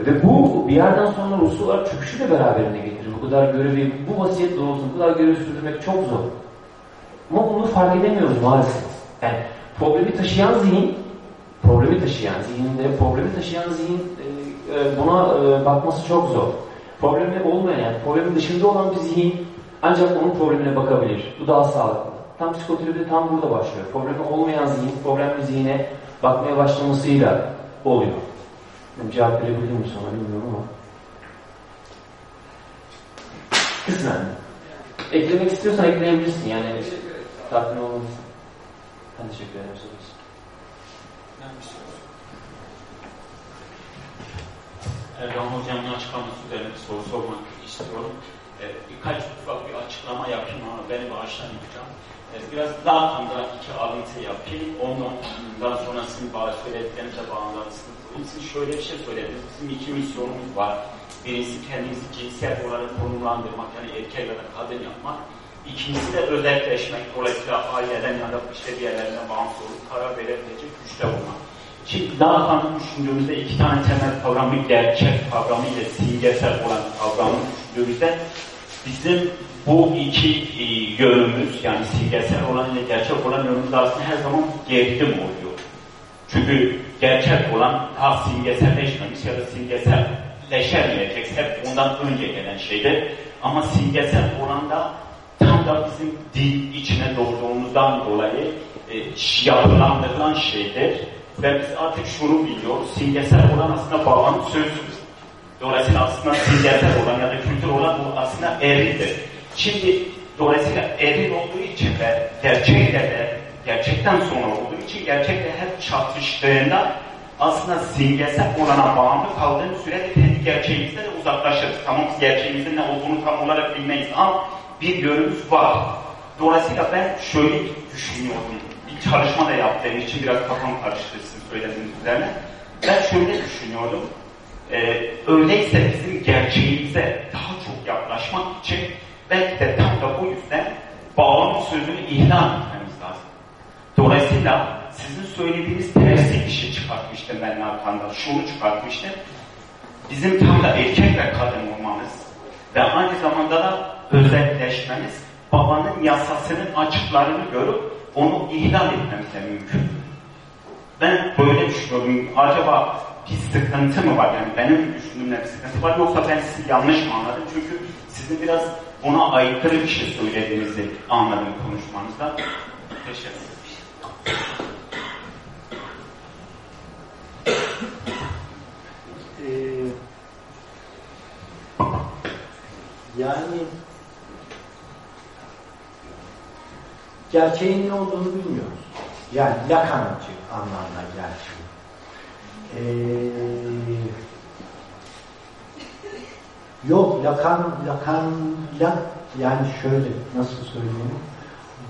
Ve bu bir yerden sonra ruhsal olarak çöküşü de beraberinde getirir. Bu kadar görevi, bu vasiyet doğrultusunda bu kadar görevi sürdürmek çok zor. Ama bunu fark edemiyoruz maalesef. Yani problemi taşıyan zihin, problemi taşıyan zihninde, problemi taşıyan zihin e, e, buna e, bakması çok zor. Problemi olmayan yani problemin dışında olan bir zihin ancak onun problemine bakabilir. Bu daha sağlıklı. Tam psikoterapide tam burada başlıyor. Problemi olmayan zihin, problemli zihine bakmaya başlamasıyla oluyor. Cevap verebildim mi sana bilmiyorum ama. Kısmen. Eklemek istiyorsan ekleyebilirsin yani. Tatmin olmalısın. Ben teşekkür ederim. Soruyorsun. Erdoğan Hocam'ın açıklaması üzerine bir soru sormak istiyorum. Ee, birkaç ufak bir açıklama yapayım ama beni bağışlamayacağım. Ee, biraz daha da iki alıntı yapayım. Ondan sonra sizin bazı söylediklerinize bağlansın. Bizim şöyle bir şey söylediniz. Bizim iki misyonumuz var. Birincisi kendimizi cinsiyet olarak konumlandırmak, yani erkek ya da kadın yapmak. İkincisi de özelleşmek, dolayısıyla aileden ya da işte bir yerlerine bağımsız olup karar verebilecek güçte olmak. Şimdi daha tanrı düşündüğümüzde iki tane temel kavramı, gerçek kavramı ile simgesel olan kavramı düşündüğümüzde bizim bu iki e, yönümüz yani simgesel olan ile gerçek olan yönümüz aslında her zaman gerilim oluyor. Çünkü gerçek olan daha simgeselleşmemiş ya da simgeselleşemeyecek hep ondan önce gelen şeydir. Ama simgesel olan da tam da bizim dil içine doğduğumuzdan dolayı e, yapılandırılan şeydir. Ve biz artık şunu biliyoruz, simgesel olan aslında babam sözüdür. Dolayısıyla aslında simgesel olan ya da kültür olan bu aslında erildir. Şimdi dolayısıyla eril olduğu için ve gerçekle de gerçekten sonra olduğu için gerçekle hep çatıştığında aslında simgesel olana bağımlı kaldığımız sürede kendi gerçeğimizden de uzaklaşırız. Tamam gerçeğimizin ne olduğunu tam olarak bilmeyiz ama bir yönümüz var. Dolayısıyla ben şöyle düşünüyordum. Çalışma da yaptığım için biraz kafam karıştı sizin söylediğiniz üzerine. Ben şöyle düşünüyordum. Ee, öyleyse bizim gerçeğimize daha çok yaklaşmak için belki de tam da bu yüzden bağlama sözünü ihlal etmemiz lazım. Dolayısıyla sizin söylediğiniz tersi bir çıkartmıştım ben arkamda. Şunu çıkartmıştım. Bizim tam da erkek ve kadın olmamız ve aynı zamanda da özelleşmemiz babanın yasasının açıklarını görüp onu ihlal etmemize mümkün. Ben böyle düşünüyorum. Acaba ki sıkıntı mı var? Yani benim düşündüğümde bir sıkıntı var yoksa ben sizi yanlış mı anladım? Çünkü sizin biraz ona aykırı bir şey söylediğinizi anladım konuşmanızda. Teşekkür ederim. Yani gerçeğin ne olduğunu bilmiyoruz. Yani Lacan'cı anlamda gerçeği. Ee, yok Lacan, Lacan, Lacan yani şöyle nasıl söyleyeyim?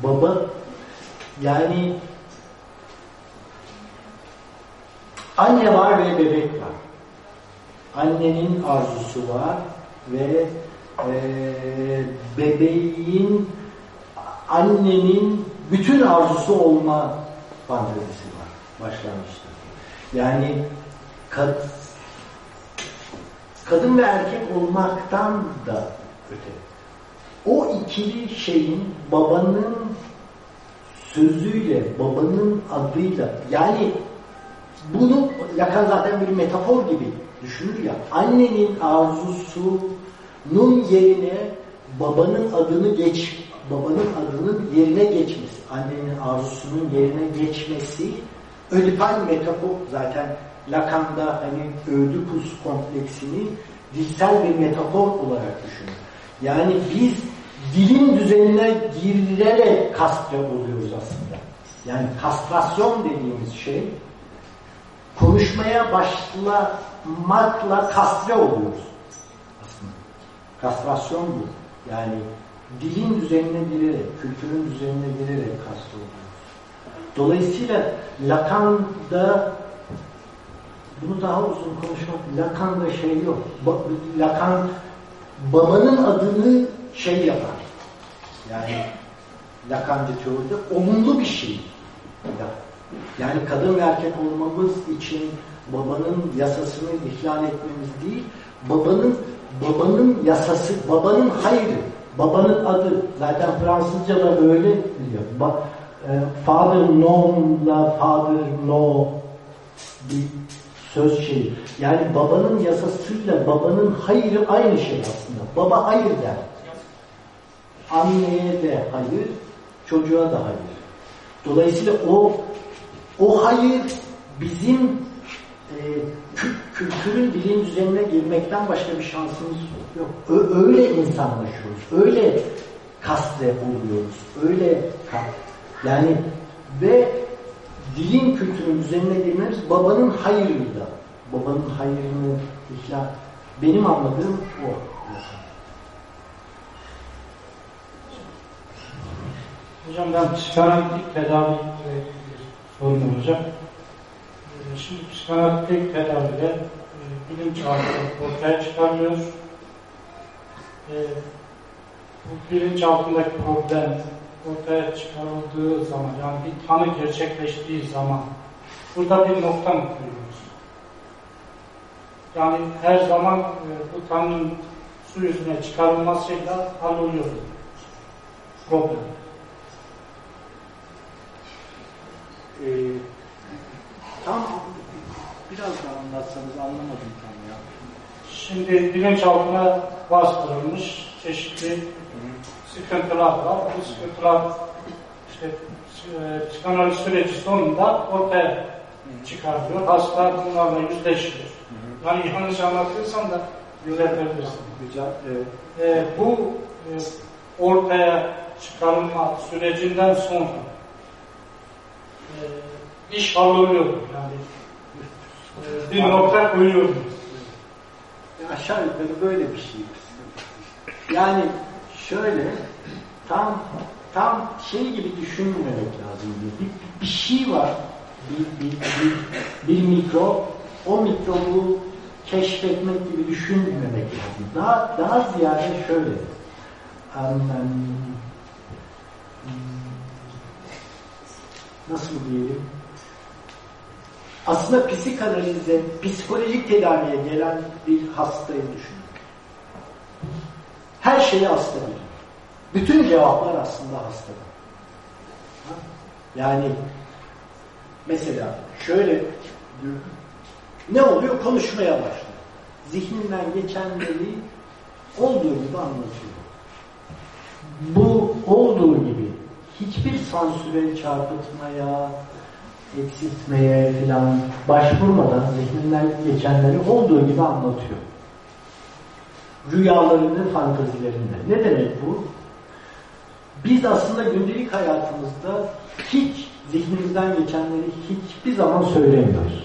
Baba yani anne var ve bebek var. Annenin arzusu var ve e, bebeğin annenin bütün arzusu olma fantezisi var başlangıçta. Yani kad, kadın ve erkek olmaktan da öte. O ikili şeyin babanın sözüyle, babanın adıyla yani bunu Lacan zaten bir metafor gibi düşünür ya. Annenin arzusunun yerine babanın adını geç, babanın adının yerine geçmesi, annenin arzusunun yerine geçmesi ödipal metafor zaten Lacan'da hani Ödipus kompleksini dilsel bir metafor olarak düşünür. Yani biz dilin düzenine girerek kastre oluyoruz aslında. Yani kastrasyon dediğimiz şey konuşmaya başlamakla kastre oluyoruz aslında. Kastrasyon bu. Yani dilin düzenine girerek, kültürün düzenine girerek kastre oluyoruz. Dolayısıyla Lacan'da bunu daha uzun konuşmak, Lacan'da şey yok. Ba Lacan babanın adını şey yapar. Yani Lacan'cı teoride olumlu bir şey. Yani kadın ve erkek olmamız için babanın yasasını ihlal etmemiz değil, babanın babanın yasası, babanın hayrı, babanın adı. Zaten Fransızca da böyle diyor. Ba, e, father no'la father no bir söz şeyi. Yani babanın yasasıyla babanın hayrı aynı şey aslında. Baba hayır der. Anneye de hayır, çocuğa da hayır. Dolayısıyla o o hayır bizim e, kültürün dilin düzenine girmekten başka bir şansımız yok. Ö öyle insanlaşıyoruz. Öyle kastre oluyoruz. Öyle yani ve dilin kültürün düzenine girmemiz babanın hayırıyla. Babanın hayırını ihlal. Benim anladığım o. Hocam ben psikanalitik tedavi sorun olacak. Şimdi psikanalitik tedavide e, bilinçaltı ortaya çıkarılıyor. E, bu bilinçaltındaki problem ortaya çıkarıldığı zaman, yani bir tanı gerçekleştiği zaman burada bir nokta mı koyuyoruz? Yani her zaman e, bu tanının su yüzüne çıkarılmasıyla halloluyor problem. Ee, tam biraz daha anlatsanız anlamadım. Şimdi bilinçaltına bastırılmış çeşitli sıkıntılar var. Bu sıkıntılar işte e, psikanaliz süreci sonunda ortaya çıkarılıyor. Hasta bunlarla yüzleşiyor. Yani yanlış anlatıyorsam da düzeltebilirsin. Güzel. Evet. E, bu e, ortaya çıkarılma sürecinden sonra e, iş halloluyor. Yani e, bir nokta koyuyor. Aşağı yukarı böyle bir şey. Yani şöyle tam tam şey gibi düşünmemek lazım. Bir, bir, şey var. Bir, bir, bir, bir mikro o mikrobu keşfetmek gibi düşünmemek lazım. Daha, daha ziyade şöyle nasıl diyelim aslında psikanalize, psikolojik tedaviye gelen bir hastayı düşünün. Her şeyi hasta bilir. Bütün cevaplar aslında hastada. Yani mesela şöyle Ne oluyor? Konuşmaya başlıyor. Zihninden geçenleri olduğu gibi anlatıyor. Bu olduğu gibi hiçbir sansüre, çarpıtmaya, eksiltmeye filan başvurmadan zihninden geçenleri olduğu gibi anlatıyor. Rüyalarını, fantazilerinde. Ne demek bu? Biz aslında gündelik hayatımızda hiç zihnimizden geçenleri hiçbir zaman söylemiyoruz.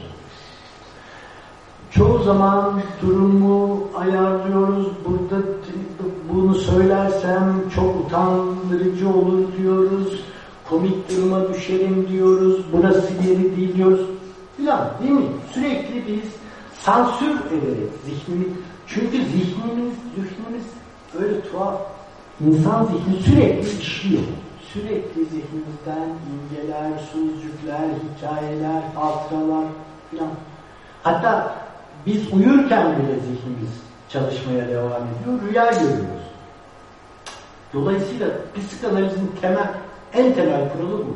Çoğu zaman durumu ayarlıyoruz. Burada bunu söylersem çok utandırıcı olur diyoruz. Komik duruma düşerim diyoruz. Burası yeri değil diyoruz. Filan değil mi? Sürekli biz sansür ederek zihnimiz çünkü zihnimiz, zihnimiz öyle tuhaf. İnsan zihni sürekli işliyor. Sürekli zihnimizden imgeler, sözcükler, hikayeler, hatıralar filan. Hatta biz uyurken bile zihnimiz çalışmaya devam ediyor, rüya görüyoruz. Dolayısıyla psikanalizin temel, en temel kuralı bu.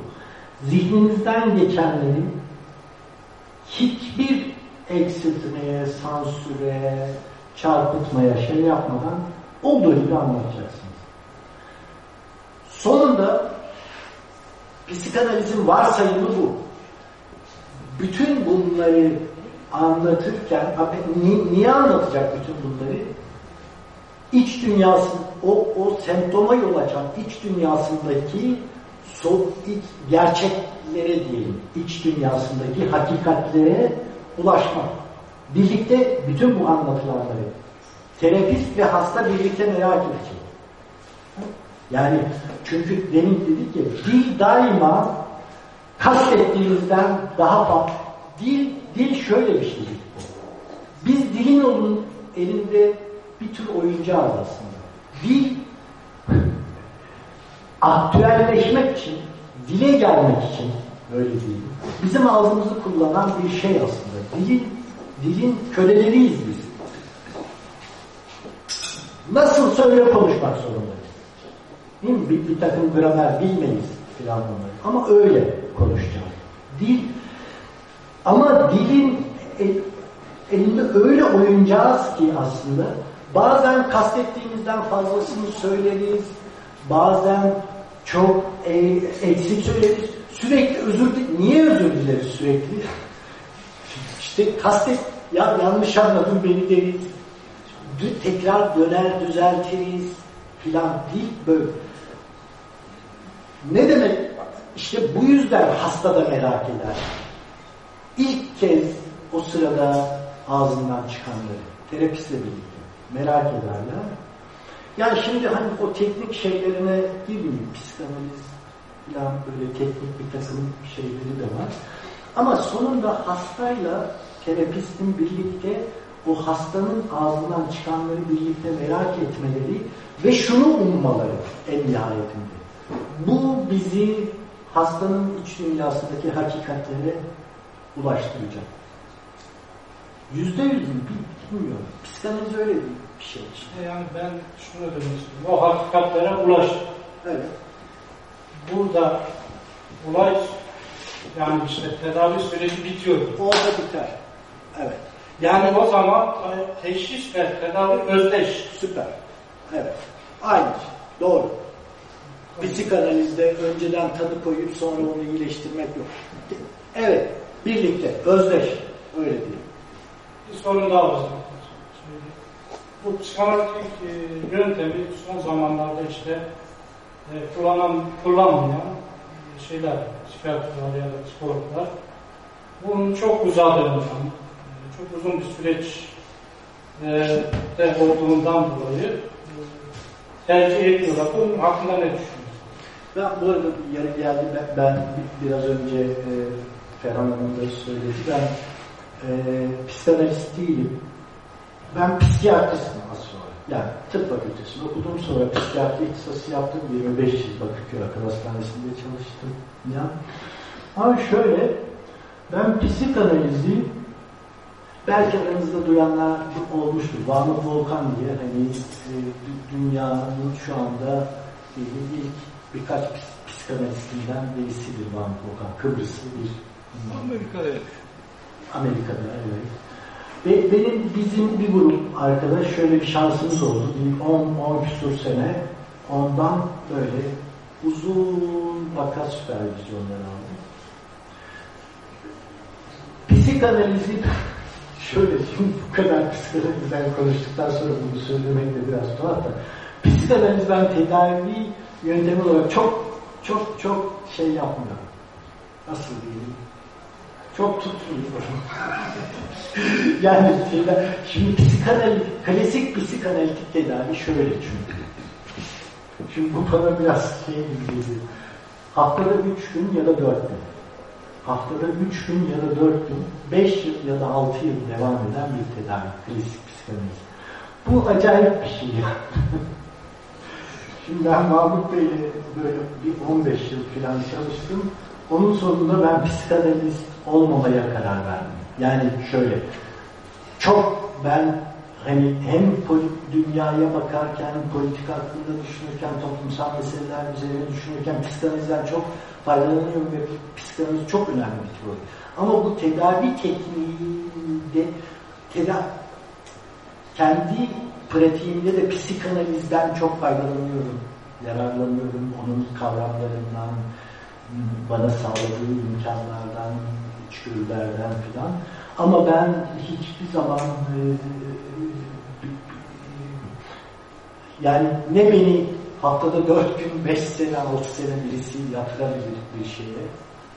Zihninizden geçenleri hiçbir eksiltmeye, sansüre, çarpıtmaya, şey yapmadan olduğu gibi anlatacaksınız. Sonunda psikanalizin varsayımı bu. Bütün bunları anlatırken niye anlatacak bütün bunları? İç dünyası, o, o semptoma yol açan iç dünyasındaki so, iç, gerçeklere diyelim, iç dünyasındaki hakikatlere ulaşmak. Birlikte bütün bu anlatılanları terapist ve hasta birlikte merak edecek. Yani çünkü demin dedik ki dil daima kastettiğimizden daha fazla. Dil, dil şöyle bir şey. Biz dilin onun elinde bir tür oyuncağız aslında. Dil aktüelleşmek için, dile gelmek için böyle değil. Bizim ağzımızı kullanan bir şey aslında. Dilin, dilin köleleriyiz biz. Nasıl söyle konuşmak zorundayız. Değil mi? Bir, bir takım gramer bilmeyiz filan bunları. Ama öyle konuşacağız. Dil ama dilin el, elinde öyle oyuncağız ki aslında bazen kastettiğimizden fazlasını söyleriz. Bazen çok e, eksik söyleriz. Sürekli özür dileriz. Niye özür dileriz sürekli? İşte kastet ya yanlış anladın beni deriz. Tekrar döner düzeltiriz filan. Dil böyle. Ne demek? İşte bu yüzden hasta da merak eder. İlk kez o sırada ağzından çıkanları terapistle birlikte merak ederler. Yani şimdi hani o teknik şeylerine girmeyeyim. Psikanaliz falan böyle teknik bir takım şeyleri de var. Ama sonunda hastayla terapistin birlikte o hastanın ağzından çıkanları birlikte merak etmeleri ve şunu ummaları en nihayetinde. Bu bizi hastanın iç dünyasındaki hakikatlere ulaştıracak. Yüzde yüz mü? Bilmiyorum. Psikanaliz öyle bir şey. İşte yani ben şunu demek istiyorum. O hakikatlere ulaş. Evet. Burada olay yani işte tedavi süreci bitiyor. Orada biter. Evet. Yani o zaman teşhis ve tedavi özdeş. Süper. Evet. Aynı. Şey. Doğru. Psikanalizde önceden tanı koyup sonra onu iyileştirmek yok. Evet. Birlikte. Özdeş. Öyle değil. Bir sorun daha var. Bu psikanalitik e, yöntemi son zamanlarda işte e, kullanan, kullanmayan şeyler, psikiyatrlar ya da psikologlar bunun çok uzadığından, e, çok uzun bir süreç e, de olduğundan dolayı e, tercih ediyorlar. Bunun hakkında ne düşünüyorsunuz? Ben bu arada yeri geldi ben, ben biraz önce e, Ferhan Hanım da söyledi. Ben e, psikanalist değilim. Ben psikiyatristim aslında. Yani tıp fakültesini okudum. Sonra psikiyatri ihtisası yaptım. 25 yıl Bakırköy Akıl Hastanesi'nde çalıştım. Ya. Ama şöyle ben psikanalizi belki aranızda duyanlar olmuştur. Vahmet Volkan diye hani e, dünyanın şu anda e, ilk birkaç psikanalistinden birisidir Vahmet Volkan. Kıbrıslı bir Amerika'da Amerika'da evet. Ve benim bizim bir grup arkadaş şöyle bir şansımız oldu. Bir 10 10 küsur sene ondan böyle uzun vaka süpervizyonları aldım. Psikanalizi şöyle şimdi bu kadar psikanalizden konuştuktan sonra bunu söylemek de biraz tuhaf da psikanaliz ben tedavi yöntemi olarak çok çok çok şey yapmıyorum. Nasıl diyeyim? Çok tutmuyorum. yani şimdi psikanalitik, klasik psikanalitik tedavi şöyle çünkü. Şimdi bu bana biraz şey gibi. Haftada üç gün ya da dört gün. Haftada üç gün ya da dört gün, beş yıl ya da altı yıl devam eden bir tedavi. Klasik psikanaliz. Bu acayip bir şey. Şimdi ben Mahmut Bey'le böyle bir 15 yıl falan çalıştım. Onun sonunda ben psikanalist olmamaya karar verdim. Yani şöyle, çok ben hani hem dünyaya bakarken, politik hakkında düşünürken, toplumsal meseleler üzerine düşünürken psikanalizden çok faydalanıyorum ve psikanaliz çok önemli bir tür Ama bu tedavi tekniğinde tedavi, kendi pratiğimde de psikanalizden çok faydalanıyorum. Yararlanıyorum onun kavramlarından, bana sağladığı imkanlardan, içgörülerden filan. Ama ben hiçbir zaman e, yani ne beni haftada dört gün, beş sene, altı sene birisi yatırabilir bir şeye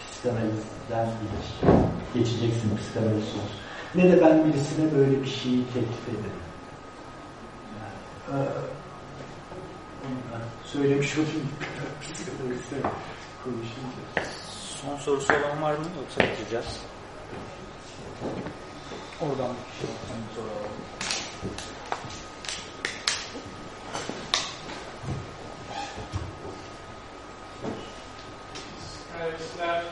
psikanalizden geç, geçeceksin psikanaliz. Ne de ben birisine böyle bir şeyi teklif ederim. Yani, e, söylemiş olayım. Psikanalizde konuşunca. Son sorusu olan var mı yoksa bitireceğiz? Oradan bir şey soru alalım. Psikanalistler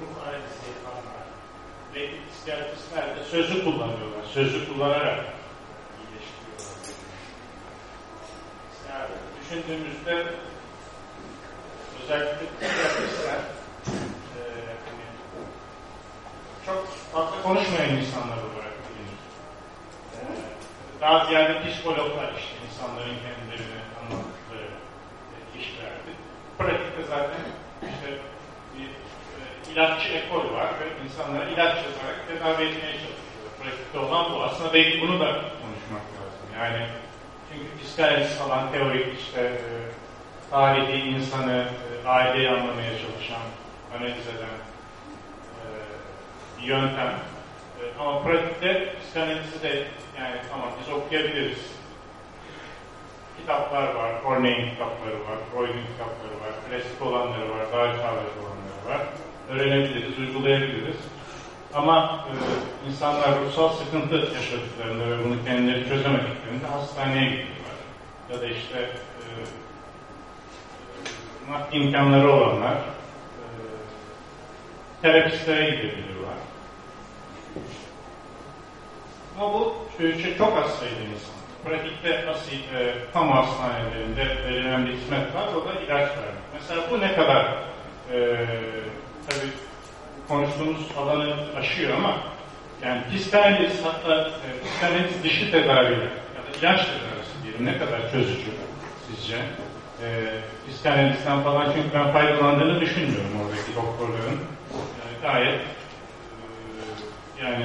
ruh analizi yapanlar ve psikanalistler de sözü kullanıyorlar. Sözü kullanarak iyileştiriyorlar. Yani düşündüğümüzde özellikle psikanalistler çok fazla konuşmayan insanlar olarak bilinir. E, daha ziyade psikologlar işte insanların kendilerini anlattıkları e, işlerdi. Pratikte zaten işte bir e, ilaççı ekol var ve insanlara ilaç yazarak tedavi etmeye çalışıyor. Pratikte olan bu. Aslında belki bunu da konuşmak lazım. Yani çünkü psikanaliz falan teorik işte e, tarihi insanı, aileyi anlamaya çalışan, analiz eden yöntem. E, ama pratikte psikanalizi de yani tamam biz okuyabiliriz. Kitaplar var, Corney'in kitapları var, Freud'un kitapları var, klasik olanları var, daha çağdaş olanları var. Öğrenebiliriz, uygulayabiliriz. Ama e, insanlar ruhsal sıkıntı yaşadıklarında ve bunu kendileri çözemediklerinde hastaneye gidiyorlar. Ya da işte e, maddi imkanları olanlar e, terapistlere gidebiliyorlar. Ama bu çok az sayıda insan. Pratikte nasıl e, kamu hastanelerinde verilen bir hizmet var, o da ilaç vermek. Mesela bu ne kadar e, tabii konuştuğumuz alanı aşıyor ama yani psikanaliz hatta e, psikanaliz dışı tedaviler ya da ilaç tedavisi diyelim ne kadar çözücü sizce? E, psikanalizden falan çünkü ben faydalandığını düşünmüyorum oradaki doktorların. Gayet e, yani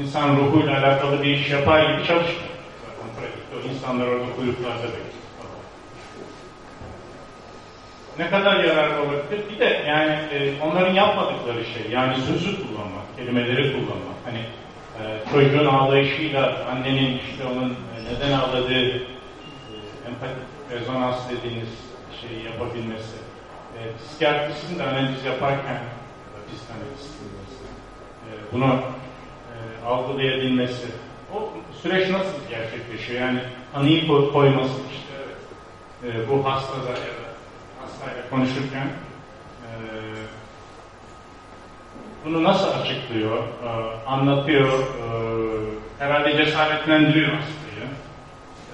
insan ruhuyla alakalı bir iş yapar gibi çalışmıyor. Zaten pratikte o insanlar orada kuyruklarda bekliyor. Ne kadar yararlı olabilir? Bir de yani e, onların yapmadıkları şey, yani sözü kullanmak, kelimeleri kullanmak. Hani e, çocuğun ağlayışıyla annenin işte onun e, neden ağladığı e, empatik rezonans dediğiniz şeyi yapabilmesi. E, psikiyatristin de analiz yaparken psikanalistin e, bunu e, algılayabilmesi. O süreç nasıl gerçekleşiyor? Yani anıyı koyması işte e, bu hastada ya da hastayla konuşurken e, bunu nasıl açıklıyor, e, anlatıyor, e, herhalde cesaretlendiriyor hastayı.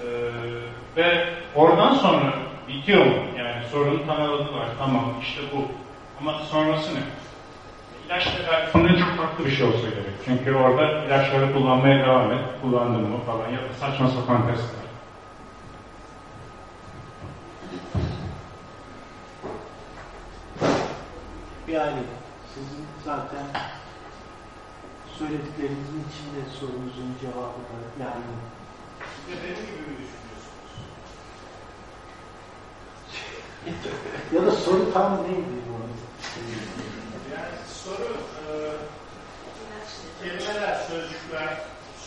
E, ve oradan sonra bitiyor mu? Yani sorunu tanıladılar, tamam işte bu. Ama sonrası ne? ilaç tedavisinde çok farklı bir şey olsa gerek. Çünkü orada ilaçları kullanmaya devam et, kullandın mı falan ya da saçma sapan testler. Yani sizin zaten söylediklerinizin içinde sorunuzun cevabı da yani Siz de benim gibi mi düşünüyorsunuz? Ya da soru tam neydi bu? Yani soru e, kelimeler, sözcükler,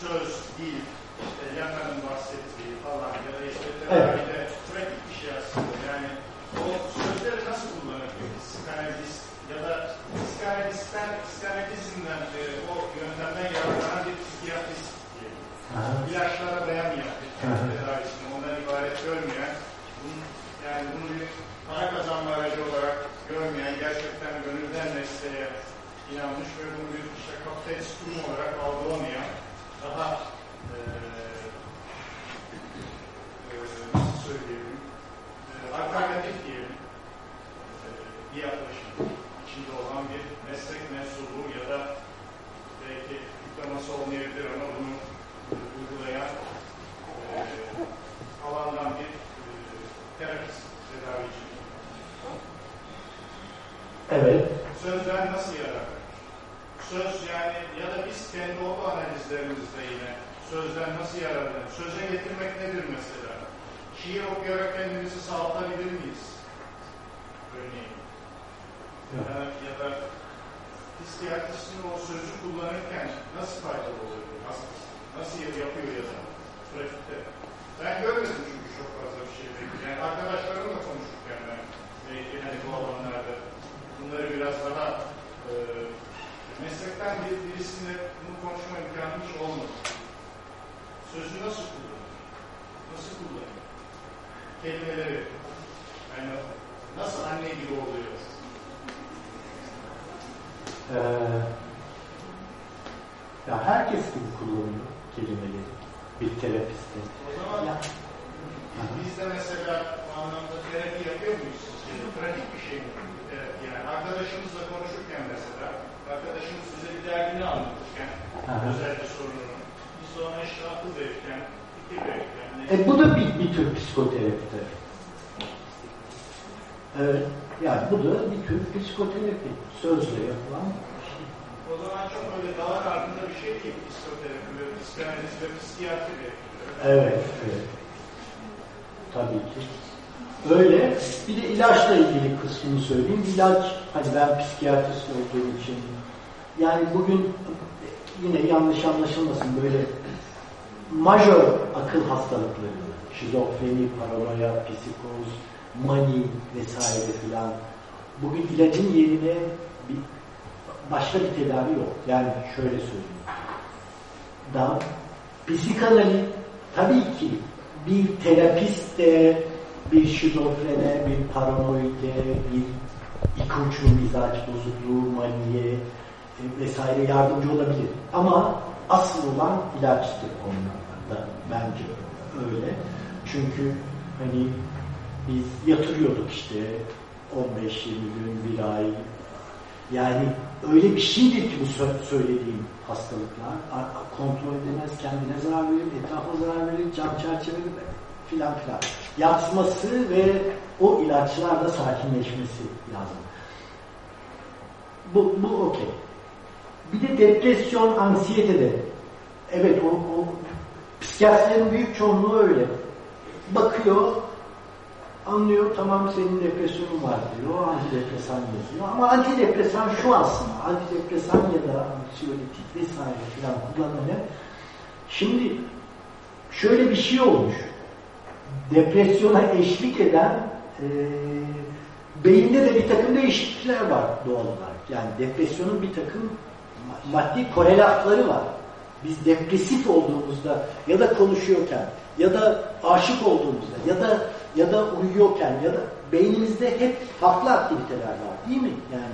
söz, dil, işte Yakan'ın bahsettiği falan ya da işte tedavide pratik bir şey aslında. Yani o sözleri nasıl kullanır bir psikanalist ya da psikanalistten, psikanalizmden e, o yöntemden yararlanan bir psikiyatrist diyelim. İlaçlara dayanmayan, bir tedavisini ondan ibaret görmeyen, bunun, yani bunu bir para kazanma aracı olarak görmeyen, gerçekten gönülden mesleğe inanmış ve bunu bir işte kapitalist kurum olarak algılamayan, daha e, e, nasıl söyleyelim, e, alternatif diyelim, e, bir yaklaşım içinde olan bir meslek mensubu ya da belki diploması olmayabilir ama bunu uygulayan e, alandan bir e, terapist, tedavici. Evet. Sözler nasıl yarar? Söz yani ya da biz kendi oku analizlerimizde yine sözler nasıl yarar? Söze getirmek nedir mesela? Şiir okuyarak kendimizi sağlatabilir miyiz? Örneğin. Ya da, ya da psikiyatristin o sözü kullanırken nasıl faydalı oluyor? Nasıl, nasıl yapıyor ya da pratikte? Ben görmedim çünkü çok fazla bir şey. Yani arkadaşlarımla konuşurken ben belki hani bu alanlarda bunları biraz daha e, meslekten bir, birisiyle bunu konuşma imkanı hiç olmadı. Sözü nasıl kullanır? Nasıl kullanır? Kelimeleri. Yani nasıl anne gibi oluyor? Ee, ya herkes gibi kullanıyor kelimeleri. Bir terapiste. O zaman Ya. biz de mesela bu anlamda terapi yapıyor muyuz? Sizce? Pratik bir şey mi? Terapi yani arkadaşımızla konuşurken mesela arkadaşımız size bir derdini anlatırken Aha. özel bir sorununu biz de ona işte akıl verirken fikir verirken ne- E, bu da bir, bir tür psikoterapi tabii. Evet. Yani bu da bir tür psikoterapi. Sözle yapılan O zaman çok öyle dağ ardında bir şey değil psikoterapi ve psikanaliz ve psikiyatri. Evet, evet. Tabii ki. Öyle. Bir de ilaçla ilgili kısmını söyleyeyim. İlaç, hani ben psikiyatrist olduğum için yani bugün yine yanlış anlaşılmasın böyle majör akıl hastalıkları, şizofreni, paranoya, psikoz, mani vesaire filan bugün ilacın yerine bir başka bir tedavi yok. Yani şöyle söyleyeyim. Daha psikanaliz tabii ki bir terapist de bir şizofrene, bir paranoide, bir ipucu mizaç bozukluğu, maniye e, vesaire yardımcı olabilir. Ama asıl olan ilaçtır onlarda bence öyle. Çünkü hani biz yatırıyorduk işte 15-20 gün, bir ay. Yani öyle bir şeydir ki bu sö- söylediğim hastalıklar. Ar- Kontrol edemez, kendine zarar verir, etrafa zarar verir, cam çerçeve filan filan. Yatsması ve o ilaçlarla sakinleşmesi lazım. Bu, bu okey. Bir de depresyon, anksiyete de. Evet o, o psikiyatrların büyük çoğunluğu öyle. Bakıyor, anlıyor tamam senin depresyonun var diyor, antidepresan yazıyor. Ama antidepresan şu aslında, antidepresan ya da anksiyolytik vesaire filan kullanılır. Şimdi şöyle bir şey olmuş. Depresyona eşlik eden e, beyinde de bir takım değişiklikler var doğal olarak. Yani depresyonun bir takım maddi korelatları var. Biz depresif olduğumuzda ya da konuşuyorken ya da aşık olduğumuzda ya da ya da uyuyorken ya da beynimizde hep farklı aktiviteler var değil mi? Yani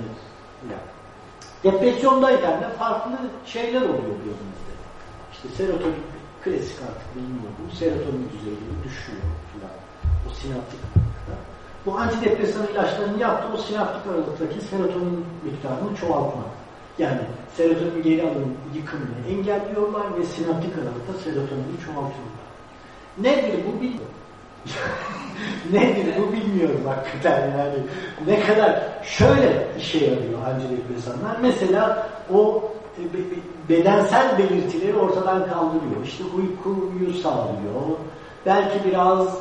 ya. depresyondayken de farklı şeyler oluyor gözümüzde. İşte serotonin klasik artık bilmiyorum. Serotonin düzeyleri düşüyor filan. O sinaptik aralıkta. Bu antidepresan ilaçların yaptığı o sinaptik aralıktaki serotonin miktarını çoğaltmak. Yani serotonin geri alım yıkımını engelliyorlar ve sinaptik aralıkta serotonini çoğaltıyorlar. Nedir bu bilmiyorum. Nedir bu bilmiyorum hakikaten yani. Ne kadar şöyle işe yarıyor antidepresanlar. Mesela o e, bedensel belirtileri ortadan kaldırıyor. İşte uykuyu sağlıyor. Belki biraz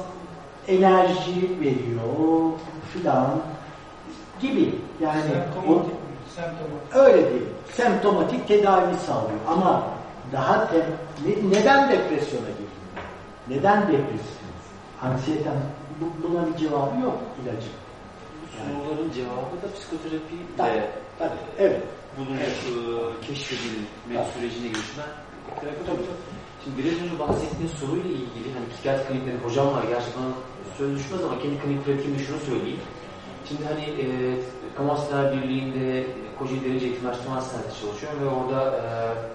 enerji veriyor filan gibi. Yani o, Semptomatik. öyle değil. Semptomatik tedavi sağlıyor. Ama daha te, ne, neden depresyona girdin? Neden depresif? Anksiyeten bu, buna bir cevabı yok ilacın. Soruların cevabı da psikoterapi Tabii, ve tabii, evet. bunun Evet. e, keşfedilme Tabii. sürecine geçmen terapi Şimdi biraz önce bahsettiğiniz soruyla ilgili hani psikiyatri kliniklerinde hocam var gerçekten söz düşmez ama kendi klinik pratiğimde şunu söyleyeyim. Şimdi hani e, Kamu Hastaneler Birliği'nde Kocaeli Derece Eğitim Araştırma Hastanesi'nde çalışıyorum ve orada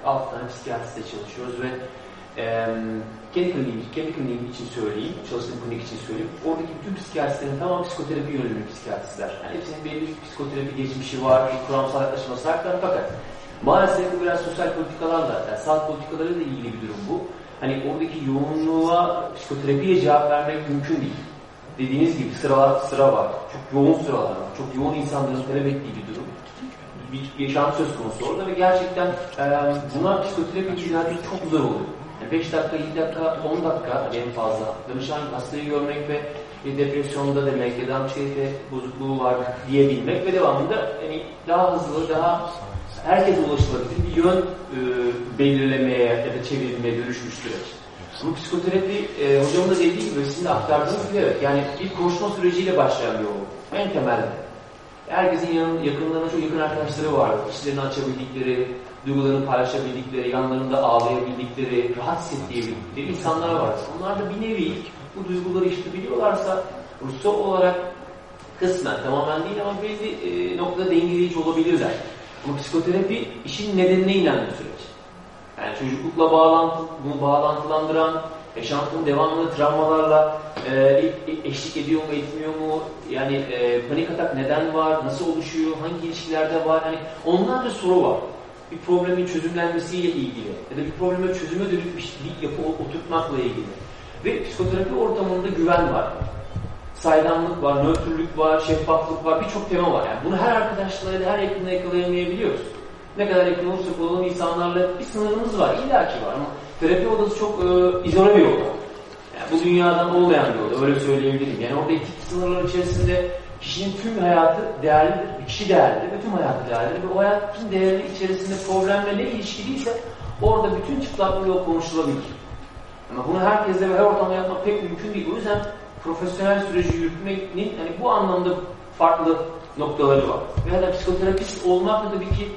e, 6 tane psikiyatristle çalışıyoruz ve e, kendi kliniğim, kendi kliniğim için söyleyeyim, çalıştığım klinik için söyleyeyim. Oradaki bütün psikiyatristlerin tamamı psikoterapi yönelimli psikiyatristler. Yani hepsinin belli bir psikoterapi geçmişi var, bir kuramsal yaklaşıma sahipler fakat maalesef bu biraz sosyal politikalarla, yani sağlık politikalarıyla ilgili bir durum bu. Hani oradaki yoğunluğa psikoterapiyle cevap vermek mümkün değil. Dediğiniz gibi sıralar sıra var. Çok yoğun sıralar var. Çok yoğun insanların talep ettiği bir durum. Bir yaşam söz konusu orada ve gerçekten e, buna psikoterapi icraatı çok zor oluyor. Yani 5 dakika, 7 dakika, 10 dakika en fazla. Danışan hastayı görmek ve bir depresyonda demek ya da bozukluğu var diyebilmek ve devamında yani daha hızlı, daha herkese ulaşılabilir bir yön e, belirlemeye ya da çevirmeye dönüşmüş süreç. Bu psikoterapi e, hocamın da dediği gibi sizin de aktardığınız gibi evet. Yani bir konuşma süreciyle başlayan bir yol. En temelde. Herkesin yanın, yakınlarına çok yakın arkadaşları var. İşlerini açabildikleri, duygularını paylaşabildikleri, yanlarında ağlayabildikleri, rahat hissettiği insanlar var. Onlar da bir nevi bu duyguları işte biliyorlarsa ruhsal olarak kısmen tamamen değil ama belli e, noktada dengeleyici olabilirler. Ama psikoterapi işin nedenine inen bir süreç. Yani çocuklukla bağlantı, bunu bağlantılandıran, yaşantının devamlı travmalarla e, e, eşlik ediyor mu, etmiyor mu? Yani e, panik atak neden var, nasıl oluşuyor, hangi ilişkilerde var? Hani onlarca soru var. Bir problemin çözümlenmesiyle ilgili ya da bir probleme çözüme dönük bir yapı oturtmakla ilgili. Ve psikoterapi ortamında güven var. Saydamlık var, nötrlük var, şeffaflık var, birçok tema var. Yani bunu her da her yakında yakalayamayabiliyoruz. Ne kadar yakın olursak olalım insanlarla bir sınırımız var, illaki var ama terapi odası çok e, izole bir oda. Yani bu dünyadan olmayan bir oda, öyle söyleyebilirim. Yani orada etik sınırlar içerisinde kişinin tüm hayatı değerlidir, bir kişi değerlidir ve tüm hayatı değerlidir. Ve o hayatın değerli içerisinde problemle ne ilişkiliyse orada bütün çıplaklığıyla konuşulabilir. Ama bunu herkese ve her ortamda yapmak pek mümkün değil. O yüzden profesyonel süreci yürütmenin hani bu anlamda farklı noktaları var. Veya da psikoterapist olmak da tabii ki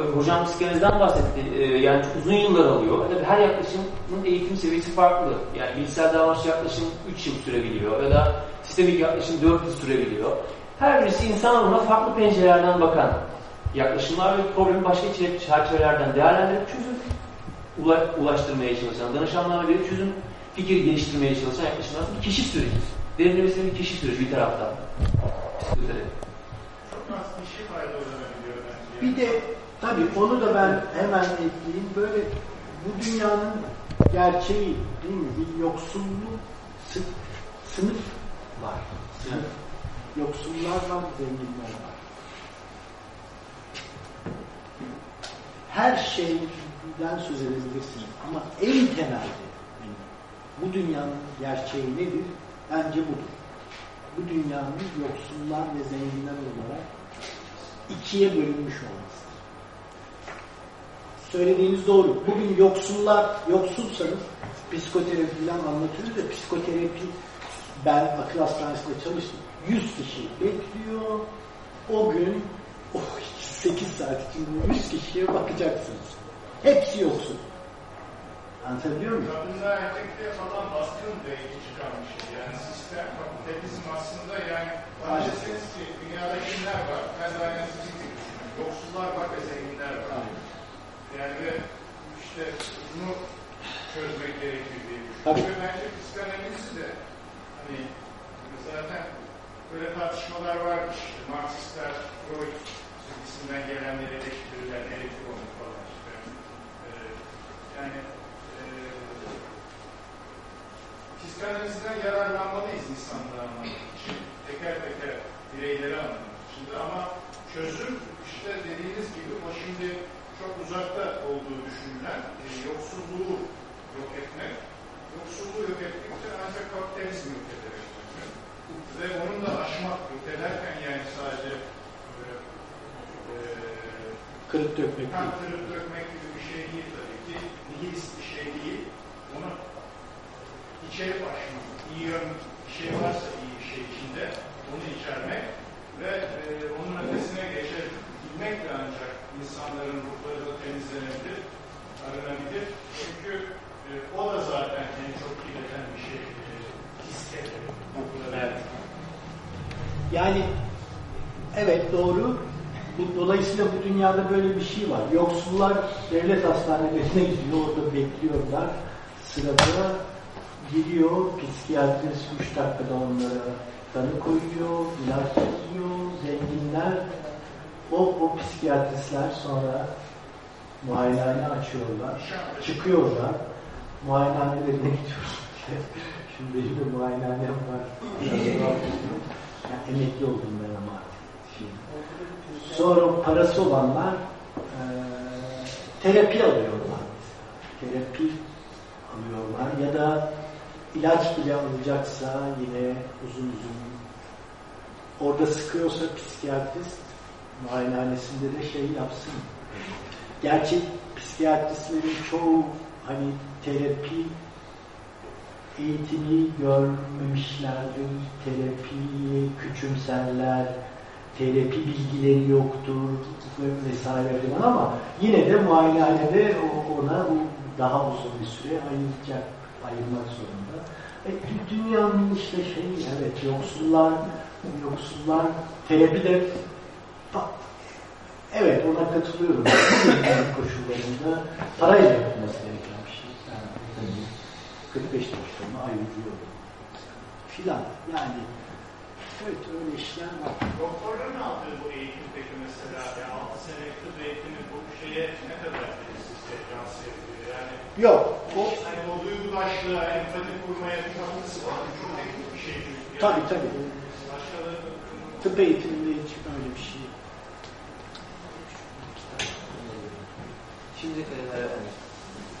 hocam psikanalizden bahsetti. E, yani çok uzun yıllar alıyor. Tabii her yaklaşımın eğitim seviyesi farklı. Yani bilgisayar davranış yaklaşım 3 yıl sürebiliyor ya da sistemik yaklaşım 4 yıl sürebiliyor. Her birisi insan ruhuna farklı pencerelerden bakan yaklaşımlar ve problemi başka çerçevelerden değerlendirip çözüm ulaştırmaya çalışan, danışanlarla bir çözüm fikir geliştirmeye çalışan yaklaşımlar bir keşif süreci. Derinlemesine bir keşif süreci bir taraftan. Psikoterapi. Çok az kişi faydalanabiliyor bence. Bir de tabii onu da ben hemen ekleyeyim. Böyle bu dünyanın gerçeği değil mi? Bir yoksulluk sı sınıf var. Sınıf. Yoksullar var, zenginler var. Her şeyden söz edebilirsiniz ama en temelde bu dünyanın gerçeği nedir? Bence budur. Bu dünyanın yoksullar ve zenginler olarak ikiye bölünmüş olması. Söylediğiniz doğru. Bugün yoksullar, yoksulsanız psikoterapi falan anlatıyoruz da psikoterapi ben akıl hastanesinde çalıştım. 100 kişi bekliyor. O gün o 8 saat içinde 100 kişiye bakacaksınız. Hepsi yoksul. Anlatabiliyor muyum? Kadınlar erkekliğe falan baskın iki çıkan bir şey. Yani sistem, kapitalizm aslında yani deseniz ki dünyada kimler var? Aynen gibi düşünüyorum. Yoksullar var ve zenginler var. Yani işte bunu çözmek gerekiyor diye düşünüyorum. Ve bence psikanalizi de hani zaten böyle tartışmalar var. İşte Marksistler, Freud, isimden gelenleri eleştirilen elektronik falan işte. E, yani e, psikanalizden yararlanmalıyız insanlığı anlamak için. Teker teker bireyleri anlamak için ama çözüm işte dediğiniz gibi o şimdi çok uzakta olduğu düşünülen e, yoksulluğu yok etmek. Yoksulluğu yok ettikçe ancak kapitalizmi yok ederek mümkün. Ve onun da aşmak, yok ederken yani sadece e, e, Kırıp dökmek değil. kırıp dökmek gibi bir şey değil tabii ki. Nihilist bir şey değil. Onu içeri başlamak, iyi yön bir şey varsa iyi bir şey içinde onu içermek ve e, onun ötesine geçebilmekle ancak insanların ruhları da temizlenebilir, arınabilir. Çünkü e, o da zaten en çok kirleten bir şey. E. Evet. Yani evet doğru. Dolayısıyla bu dünyada böyle bir şey var. Yoksullar devlet hastanelerine gidiyor, orada bekliyorlar. Sırada giriyor, psikiyatrist 3 dakikada onlara tanı koyuyor, ilaç yazıyor, zenginler o, o psikiyatristler sonra muayenehane açıyorlar, çıkıyorlar, muayenehanelerine gidiyorlar. Şimdi benim de muayenehanem var. Yani emekli oldum ben ama artık. Şimdi. Sonra parası olanlar e, terapi alıyorlar. Terapi alıyorlar ya da ilaç bile alacaksa yine uzun uzun orada sıkıyorsa psikiyatrist muayenehanesinde de şey yapsın. Gerçi psikiyatristlerin çoğu hani terapi eğitimi görmemişlerdir, terapiyi küçümserler, terapi bilgileri yoktur vesaire falan ama yine de muayenehanede ona daha uzun bir süre ayıracak, ayırmak zorunda. E, dünyanın işte şeyi evet yoksullar yoksullar terapi de evet ona katılıyorum. koşullarında parayla yapılması gereken bir şey. Yani, 45 dakikasını ayırıyor. Filan. Yani evet öyle işler var. Doktorların aldığı bu eğitim peki mesela yani 6 sene tıp eğitimi bu şeye ne kadar sizce yansıyor? Yani Yok. O, hani o duygudaşlığa, empati kurmaya bir katkısı var. Çok bir şey. Yani. Tabii tabii. Başkaları Tıp eğitiminde hiç bir şey yok. Şimdi e,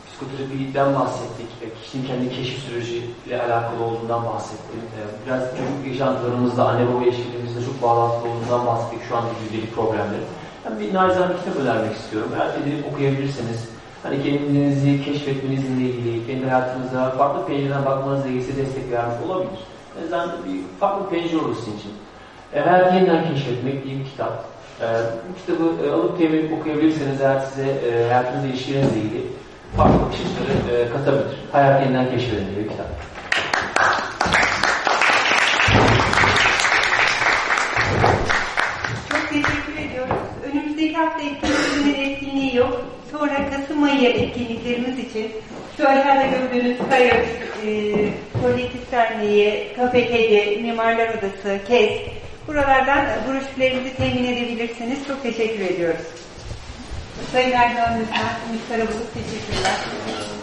psikoterapiden bahsettik ve kişinin kendi keşif süreciyle alakalı olduğundan bahsettim. E, biraz çocuk yaşantılarımızla, anne baba ilişkilerimizle çok bağlantılı olduğundan bahsettik şu anda yüzdelik problemleri. Ben bir narizane bir kitap önermek istiyorum. Eğer edilip okuyabilirseniz, hani kendinizi keşfetmenizle ilgili, kendi hayatınıza farklı pencereden bakmanızla ilgili destek vermiş olabilir. Azından bir farklı pencere olur sizin için. E, Hayat Yeniden Keşfetmek diye bir kitap. E, bu kitabı e, alıp temelip okuyabilirseniz eğer size e, hayatınızla ilgili farklı bakış e, katabilir. Hayat Yeniden Keşfedin diye bir kitap. Çok teşekkür ediyoruz. Önümüzdeki hafta etkinliğinin etkinliği yok. Sonra Kasım ayı etkinliklerimiz için şu aşağıda gördüğünüz Kayıp, e, Kolektif Derneği, KPKC, Mimarlar Odası, KES buralardan broşürlerimizi temin edebilirsiniz. Çok teşekkür ediyoruz. Sayın Erdoğan Lütfen, Ümit Karabulut teşekkürler.